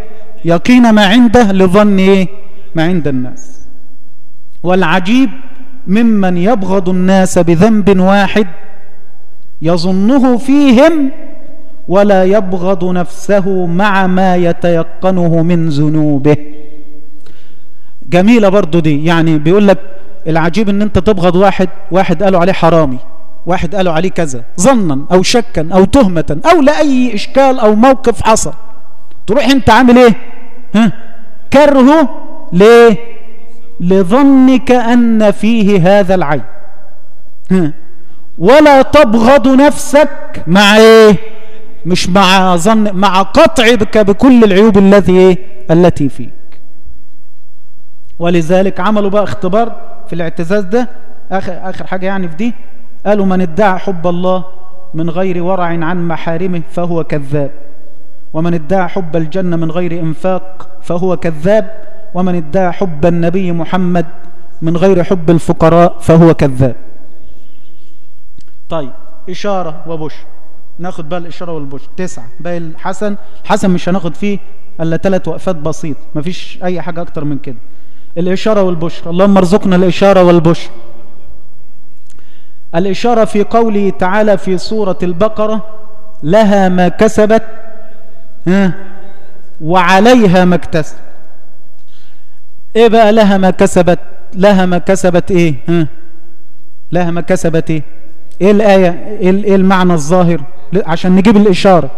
يقين ما عنده لظن إيه؟ ما عند الناس. والعجيب ممن يبغض الناس بذنب واحد يظنه فيهم ولا يبغض نفسه مع ما يتيقنه من ذنوبه. جميلة برضو دي. يعني بيقول لك العجيب إن أنت تبغض واحد واحد قالوا عليه حرامي واحد قالوا عليه كذا ظنا أو شكا أو تهمة أو لأي إشكال أو موقف حصل. تروح أنت عامل إيه؟ ها؟ كرهه ليه لظنك أن فيه هذا العيب. ها؟ ولا تبغض نفسك مع إيه؟ مش مع ظن مع قطعك بكل العيوب التي إيه التي فيك. ولذلك عملوا بقى اختبار في الاعتزاز ده. آخر آخر حاجة يعني في دي. قالوا من ادعى حب الله من غير ورع عن محارمه فهو كذاب. ومن ادعى حب الجنة من غير انفاق فهو كذاب ومن ادعى حب النبي محمد من غير حب الفقراء فهو كذاب. طيب إشارة وبش. ناخد بقى الإشارة والبش. تسعة. باقي الحسن. الحسن مش هناخد فيه إلا ثلاث وقفات بسيط. مفيش أي حاجة أكتر من كده. الإشارة والبشر اللهم ارزقنا الإشارة والبشر الإشارة في قوله تعالى في سورة البقرة لها ما كسبت ها؟ وعليها ما اكتسبت إيه بقى لها ما كسبت؟ لها ما كسبت إيه؟ ها؟ لها ما كسبت إيه؟ إيه الآية؟ إيه, إيه المعنى الظاهر؟ عشان نجيب الإشارة.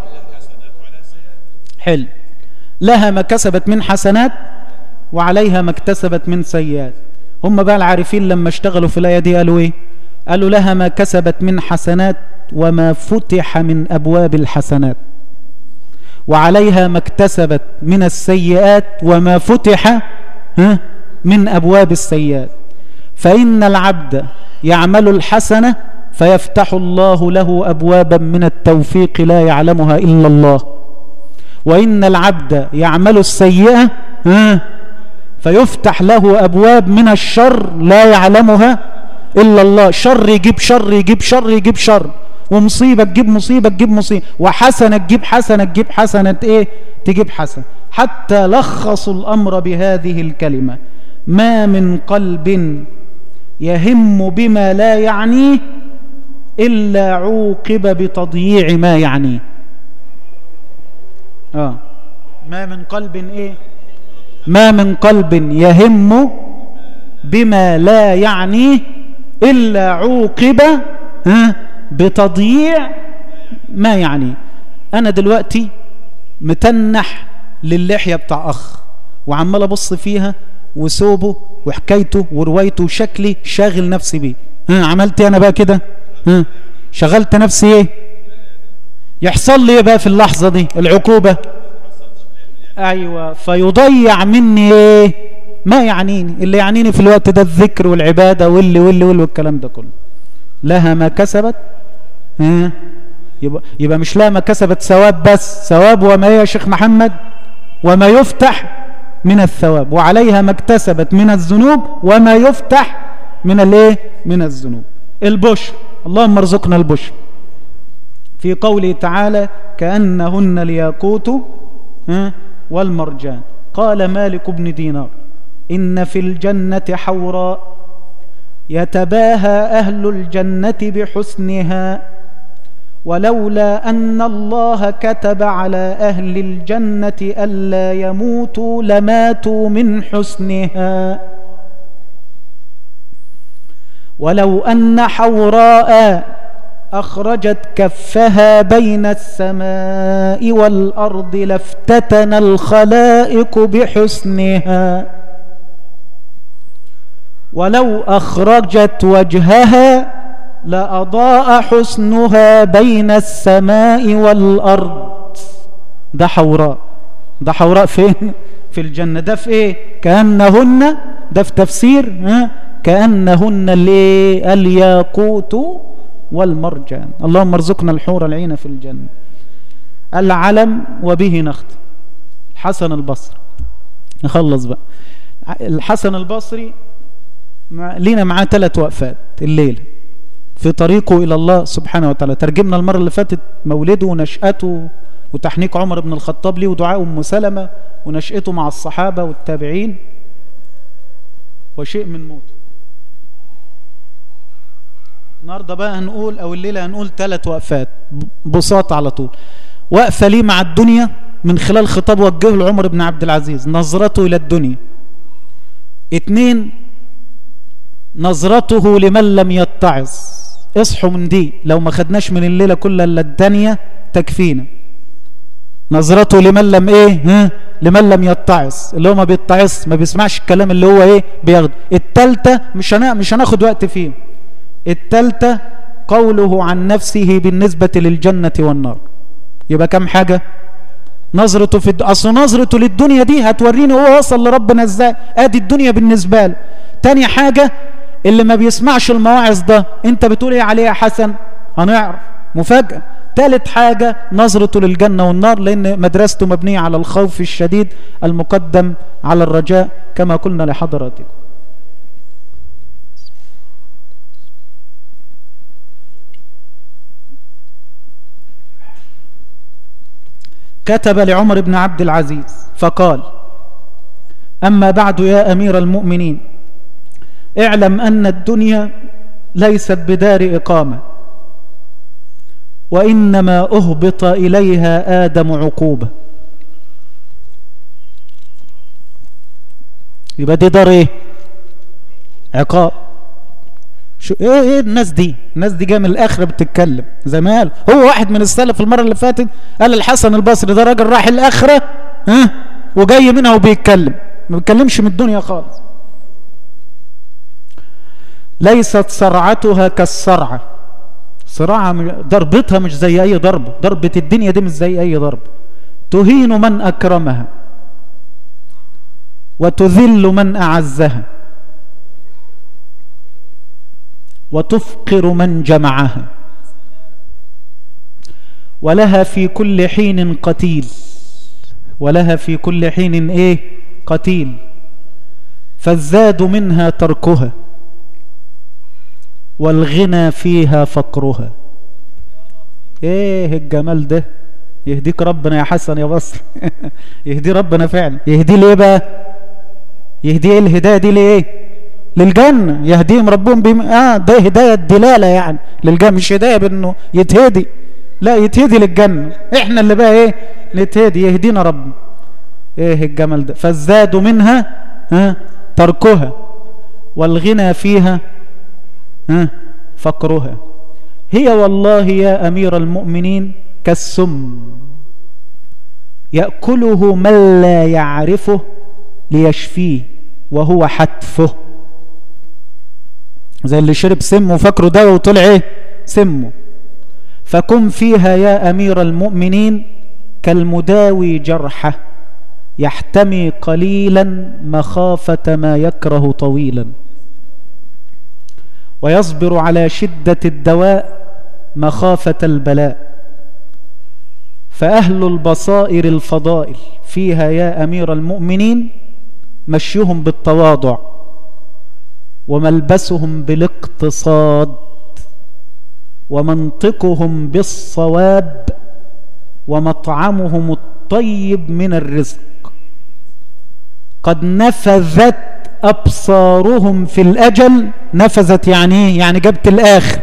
حلو. لها ما كسبت من حسنات وعليها ما اكتسبت من سيئات. هم بقى العارفين لما اشتغلوا في الآية دي قالوا إيه؟ قالوا لها ما كسبت من حسنات وما فتح من أبواب الحسنات. وعليها ما اكتسبت من السيئات وما فتح من أبواب السيئات. فإن العبد يعمل الحسنة فيفتح الله له أبوابا من التوفيق لا يعلمها إلا الله. وإن العبد يعمل السيئة فيفتح له أبواب من الشر لا يعلمها إلا الله. شر يجيب شر يجيب شر يجيب شر. ومصيبة تجيب مصيبة تجيب مصيبة. وحسنة تجيب حسنة تجيب حسنة. إيه؟ تجيب حسنة. حتى لخصوا الأمر بهذه الكلمة. ما من قلب يهم بما لا يعنيه إلا عوقب بتضييع ما يعنيه. آه. ما من قلب إيه؟ ما من قلب يهم بما لا يعنيه إلا عوقب. ها؟ بتضييع ما يعنيه أنا دلوقتي متنح للحية بتاع أخ وعمال أبص فيها وثوبه وحكايته وروايته وشكلي شاغل نفسي بيه. ها عملت أنا بقى كده؟ ها شغلت نفسي إيه؟ يحصل لي إيه بقى في اللحظة دي؟ العقوبة. أيوه فيضيع مني إيه؟ ما يعنيني. اللي يعنيني في الوقت ده الذكر والعبادة واللي واللي واللي والكلام ده كله. لها ما كسبت ها؟ يبقى, يبقى مش لها ما كسبت ثواب بس ثواب وما هي يا شيخ محمد؟ وما يفتح من الثواب وعليها ما اكتسبت من الذنوب وما يفتح من الايه؟ من الذنوب. البشر اللهم ارزقنا البشر. في قوله تعالى كأنهن الياقوت والمرجان. قال مالك بن دينار إن في الجنة حوراء يتباهى أهل الجنة بحسنها. ولولا أن الله كتب على أهل الجنة ألا يموتوا لماتوا من حسنها. ولو أن حوراء أخرجت كفها بين السماء والأرض لافتتن الخلائق بحسنها. ولو أخرجت وجهها لأضاء حسنها بين السماء والأرض. ده حوراء. ده حوراء فين؟ في الجنة. ده في إيه؟ كأنهن. ده في تفسير ها؟ كأنهن الياقوت والمرجان. اللهم ارزقنا الحور العين في الجنة. العلم وبه نختم الحسن البصري. نخلص بقى. الحسن البصري لينا معاه ثلاث وقفات. الليلة. في طريقه إلى الله سبحانه وتعالى. ترجمنا المرة اللي فاتت مولده ونشأته وتحنيك عمر بن الخطاب ليه ودعاء أم سلمة ونشأته مع الصحابة والتابعين وشيء من موته النهاردة بقى هنقول أو الليلة هنقول ثلاث وقفات بساطة على طول. واقفة ليه مع الدنيا من خلال خطاب وجهه لعمر بن عبد العزيز نظرته إلى الدنيا. اتنين نظرته لمن لم يتعظ. اصحوا من دي. لو ما خدناش من الليلة كلها إلا الدنيا تكفينا. نظرته لمن لم إيه؟ ها؟ لمن لم يتعظ. اللي هو ما بيتعظ ما بيسمعش الكلام اللي هو إيه؟ بياخده. التالتة مش هنا مش هناخد وقت فيه. التالتة قوله عن نفسه بالنسبة للجنة والنار. يبقى كم حاجة؟ نظرته في. أصل نظرته للدنيا دي هتوريني هو وصل لربنا إزاي. آدي الدنيا بالنسبة له. تاني حاجة اللي ما بيسمعش المواعظ ده انت بتقول إيه عليه يا حسن؟ هنعرف. مفاجأة. تالت حاجة نظرته للجنة والنار لأن مدرسته مبنية على الخوف الشديد المقدم على الرجاء كما قلنا لحضراتكم. كتب لعمر بن عبد العزيز فقال أما بعد يا أمير المؤمنين اعلم أن الدنيا ليست بدار إقامة وإنما أهبط إليها آدم عقوبة. يبقى دي دار إيه؟ عقاب. شو إيه إيه الناس دي؟ الناس دي جاية من الاخره بتتكلم. قال. هو واحد من السلف المرة اللي فاتت قال الحسن البصري ده راجل راح الآخرة ها؟ وجاي منها وبيتكلم. ما بيتكلمش من الدنيا خالص. ليست صرعتها كالصرعه صراعة ضربتها مش زي أي ضربة ضربة الدنيا دي مش زي أي ضربة تهين من أكرمها وتذل من أعزها وتفقر من جمعها ولها في كل حين قتيل. ولها في كل حين إيه؟ قتيل. فالزاد منها تركها. والغنى فيها فقرها. إيه الجمال ده؟ يهديك ربنا يا حسن يا بصر. يهدي ربنا فعلا. يهدي ليه بقى؟ يهدي إيه الهداية دي ليه للجنه يهديهم ربهم بم... آه ده هداية دلاله يعني. للجنه مش هداية بإنه يتهدي. لا يتهدي للجنه إحنا اللي بقى إيه؟ نتهدي. يهدينا ربنا. إيه الجمال ده؟ فالزاد منها ها تركها والغنى فيها ها? فقرها هي والله يا أمير المؤمنين كالسم. يأكله من لا يعرفه ليشفيه وهو حتفه. زي اللي شرب سمه فاكره ده وطلع إيه؟ سمه. فكن فيها يا أمير المؤمنين كالمداوي جرحه. يحتمي قليلا مخافة ما يكره طويلا. ويصبر على شدة الدواء مخافة البلاء. فأهل البصائر الفضائل فيها يا أمير المؤمنين مشيهم بالتواضع وملبسهم بالاقتصاد ومنطقهم بالصواب ومطعمهم الطيب من الرزق. قد نفذت أبصارهم في الأجل نفذت يعني إيه؟ يعني جبت الآخر.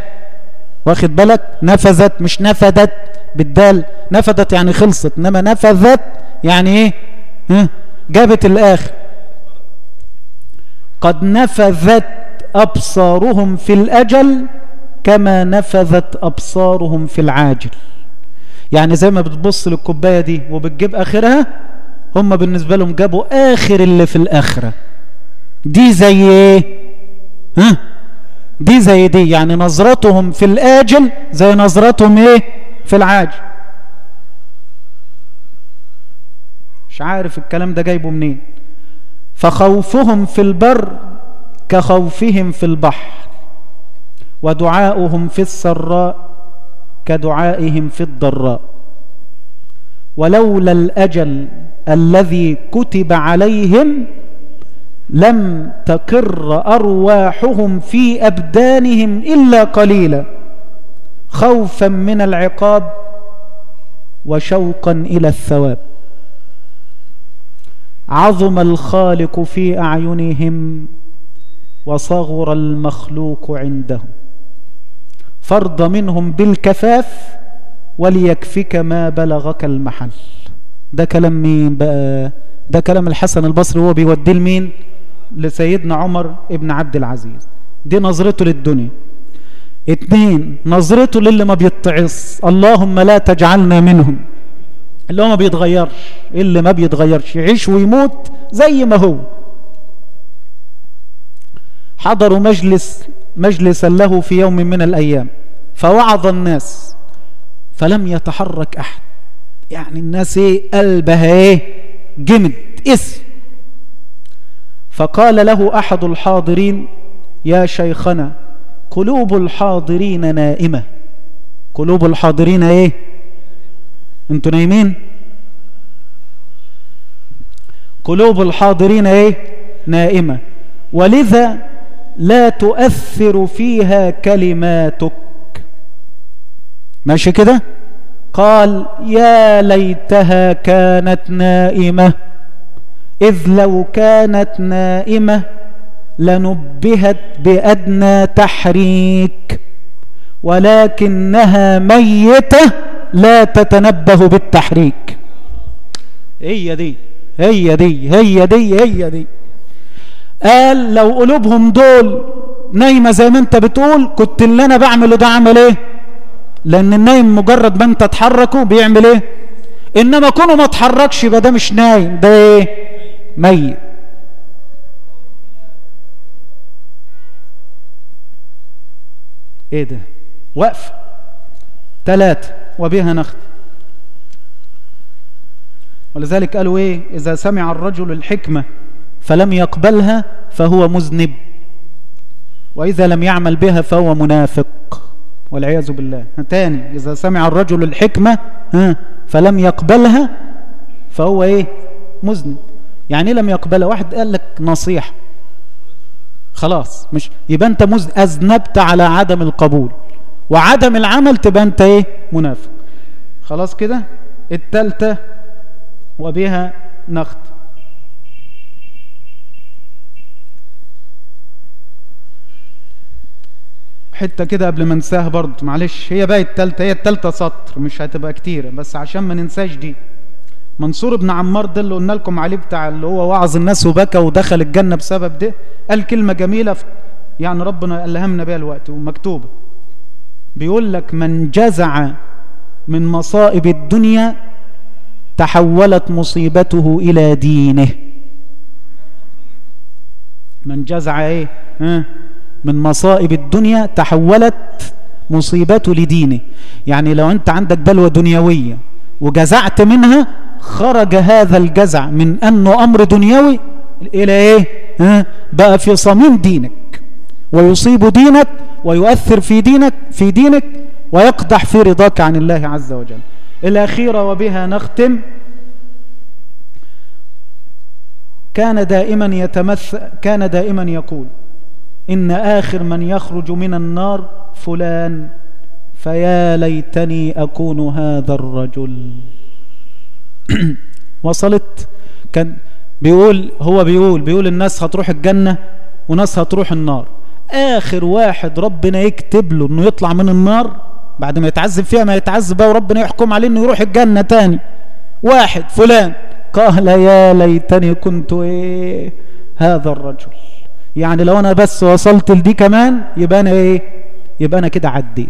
واخد بالك؟ نفذت مش نفذت بالدال. نفذت يعني خلصت إنما نفذت يعني إيه؟ جابت الآخر. قد نفذت أبصارهم في الأجل كما نفذت أبصارهم في العاجل. يعني زي ما بتبص للكوباية دي وبتجيب آخرها هم بالنسبة لهم جابوا آخر اللي في الآخرة. دي زي إيه ها؟ دي زي دي يعني نظرتهم في الآجل زي نظرتهم إيه؟ في العاجل. مش عارف الكلام ده جايبه منين. فخوفهم في البر كخوفهم في البحر ودعاؤهم في السراء كدعائهم في الضراء. ولولا الأجل الذي كتب عليهم لم تقر أرواحهم في أبدانهم إلا قليلا خوفا من العقاب وشوقا إلى الثواب. عظم الخالق في أعينهم وصغر المخلوق عندهم. فرض منهم بالكفاف وليكفك ما بلغك المحل. ده كلام مين بقى؟ ده كلام الحسن البصري هو بيوديه لمين؟ لسيدنا عمر ابن عبد العزيز. دي نظرته للدنيا. اتنين نظرته للي ما بيتعص. اللهم لا تجعلنا منهم. اللي هو ما بيتغيرش. اللي ما بيتغيرش. يعيش ويموت زي ما هو. حضروا مجلس مجلسا له في يوم من الأيام. فوعظ الناس. فلم يتحرك أحد. يعني الناس إيه؟ قلبها إيه؟ جمد. اسم. فقال له أحد الحاضرين يا شيخنا قلوب الحاضرين نائمة. قلوب الحاضرين إيه؟ أنتوا نايمين؟ قلوب الحاضرين إيه؟ نائمة. ولذا لا تؤثر فيها كلماتك. ماشي كده؟ قال يا ليتها كانت نائمة. إذ لو كانت نائمة لنبهت بأدنى تحريك ولكنها ميتة لا تتنبه بالتحريك. هي دي هي دي هي دي هي دي. قال لو قلوبهم دول نايمة زي ما انت بتقول كنت اللي أنا بعمله ده عمل إيه؟ لأن النايم مجرد ما انت تحركه بيعمل إيه؟ إنما كونه ما تحركش يبقى ده مش نايم ده إيه؟ ميت إيه ده؟ وقف. ثلاثة وبها نختم ولذلك قالوا إيه؟ إذا سمع الرجل الحكمة فلم يقبلها فهو مذنب. وإذا لم يعمل بها فهو منافق. والعياذ بالله. تاني. إذا سمع الرجل الحكمة فلم يقبلها فهو إيه؟ مذنب. يعني لم يقبلها؟ واحد قال لك نصيحة. خلاص مش يبقى أنت. أذنبت على عدم القبول. وعدم العمل تبقى أنت إيه؟ منافق. خلاص كده؟ التالتة وبها نخت. حتة كده قبل ما انساها برضه معلش. هي بقى التالتة هي التالتة سطر مش هتبقى كتيرة بس عشان ما ننساش دي. منصور بن عمار ده اللي قلنا لكم عليه بتاع اللي هو وعظ الناس وبكى ودخل الجنة بسبب ده قال كلمة جميلة يعني ربنا ألهمنا بها الوقت ومكتوبة. بيقول لك من جزع من مصائب الدنيا تحولت مصيبته إلى دينه. من جزع إيه؟ ها؟ من مصائب الدنيا تحولت مصيبته لدينه. يعني لو أنت عندك بلوى دنيوية وجزعت منها خرج هذا الجزع من أنه أمر دنيوي إلى إيه؟ ها؟ بقى في صميم دينك ويصيب دينك ويؤثر في دينك في دينك ويقدح في رضاك عن الله عز وجل. الأخيرة وبها نختم. كان دائما يتمثل كان دائما يقول إن آخر من يخرج من النار فلان فيا ليتني أكون هذا الرجل. وصلت. كان بيقول هو بيقول بيقول الناس هتروح الجنة وناس هتروح النار. آخر واحد ربنا يكتب له إنه يطلع من النار بعد ما يتعذب فيها ما يتعذب بقى وربنا يحكم عليه إنه يروح الجنة تاني. واحد فلان. قال يا ليتني كنت إيه؟ هذا الرجل. يعني لو أنا بس وصلت لدي كمان يبقى أنا إيه؟ يبقى أنا كده عديت.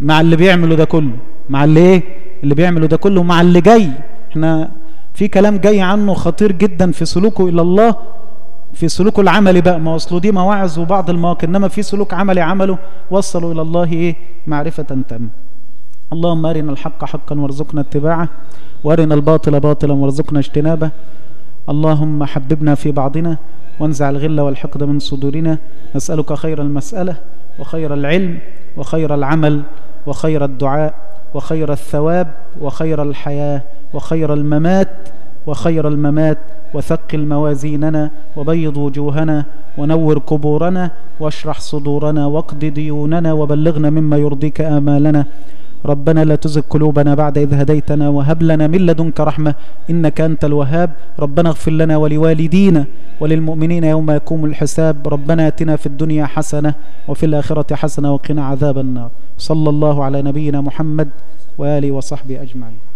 مع اللي بيعمله ده كله. مع اللي إيه؟ اللي بيعمله ده كله مع اللي جاي. إحنا في كلام جاي عنه خطير جدا في سلوكه إلى الله في سلوكه العملي بقى. ما وصلوا دي مواعظ وبعض المواقف إنما في سلوك عملي عمله وصلوا إلى الله إيه؟ معرفة تامة اللهم أرنا الحق حقا وارزقنا اتباعه وأرنا الباطل باطلا وارزقنا اجتنابه. اللهم حببنا في بعضنا وانزع الغل والحقد من صدورنا. نسألك خير المسألة وخير العلم وخير العمل وخير الدعاء. وخير الثواب وخير الحياة وخير الممات وخير الممات. وثقل موازيننا وبيض وجوهنا ونور قبورنا واشرح صدورنا واقض ديوننا وبلغنا مما يرضيك آمالنا. ربنا لا تزغ قلوبنا بعد إذ هديتنا وهب لنا من لدنك رحمة إنك أنت الوهاب. ربنا اغفر لنا ولوالدينا وللمؤمنين يوم يقوم الحساب. ربنا آتنا في الدنيا حسنة وفي الآخرة حسنة وقنا عذاب النار. صلى الله على نبينا محمد وآله وصحبه أجمعين.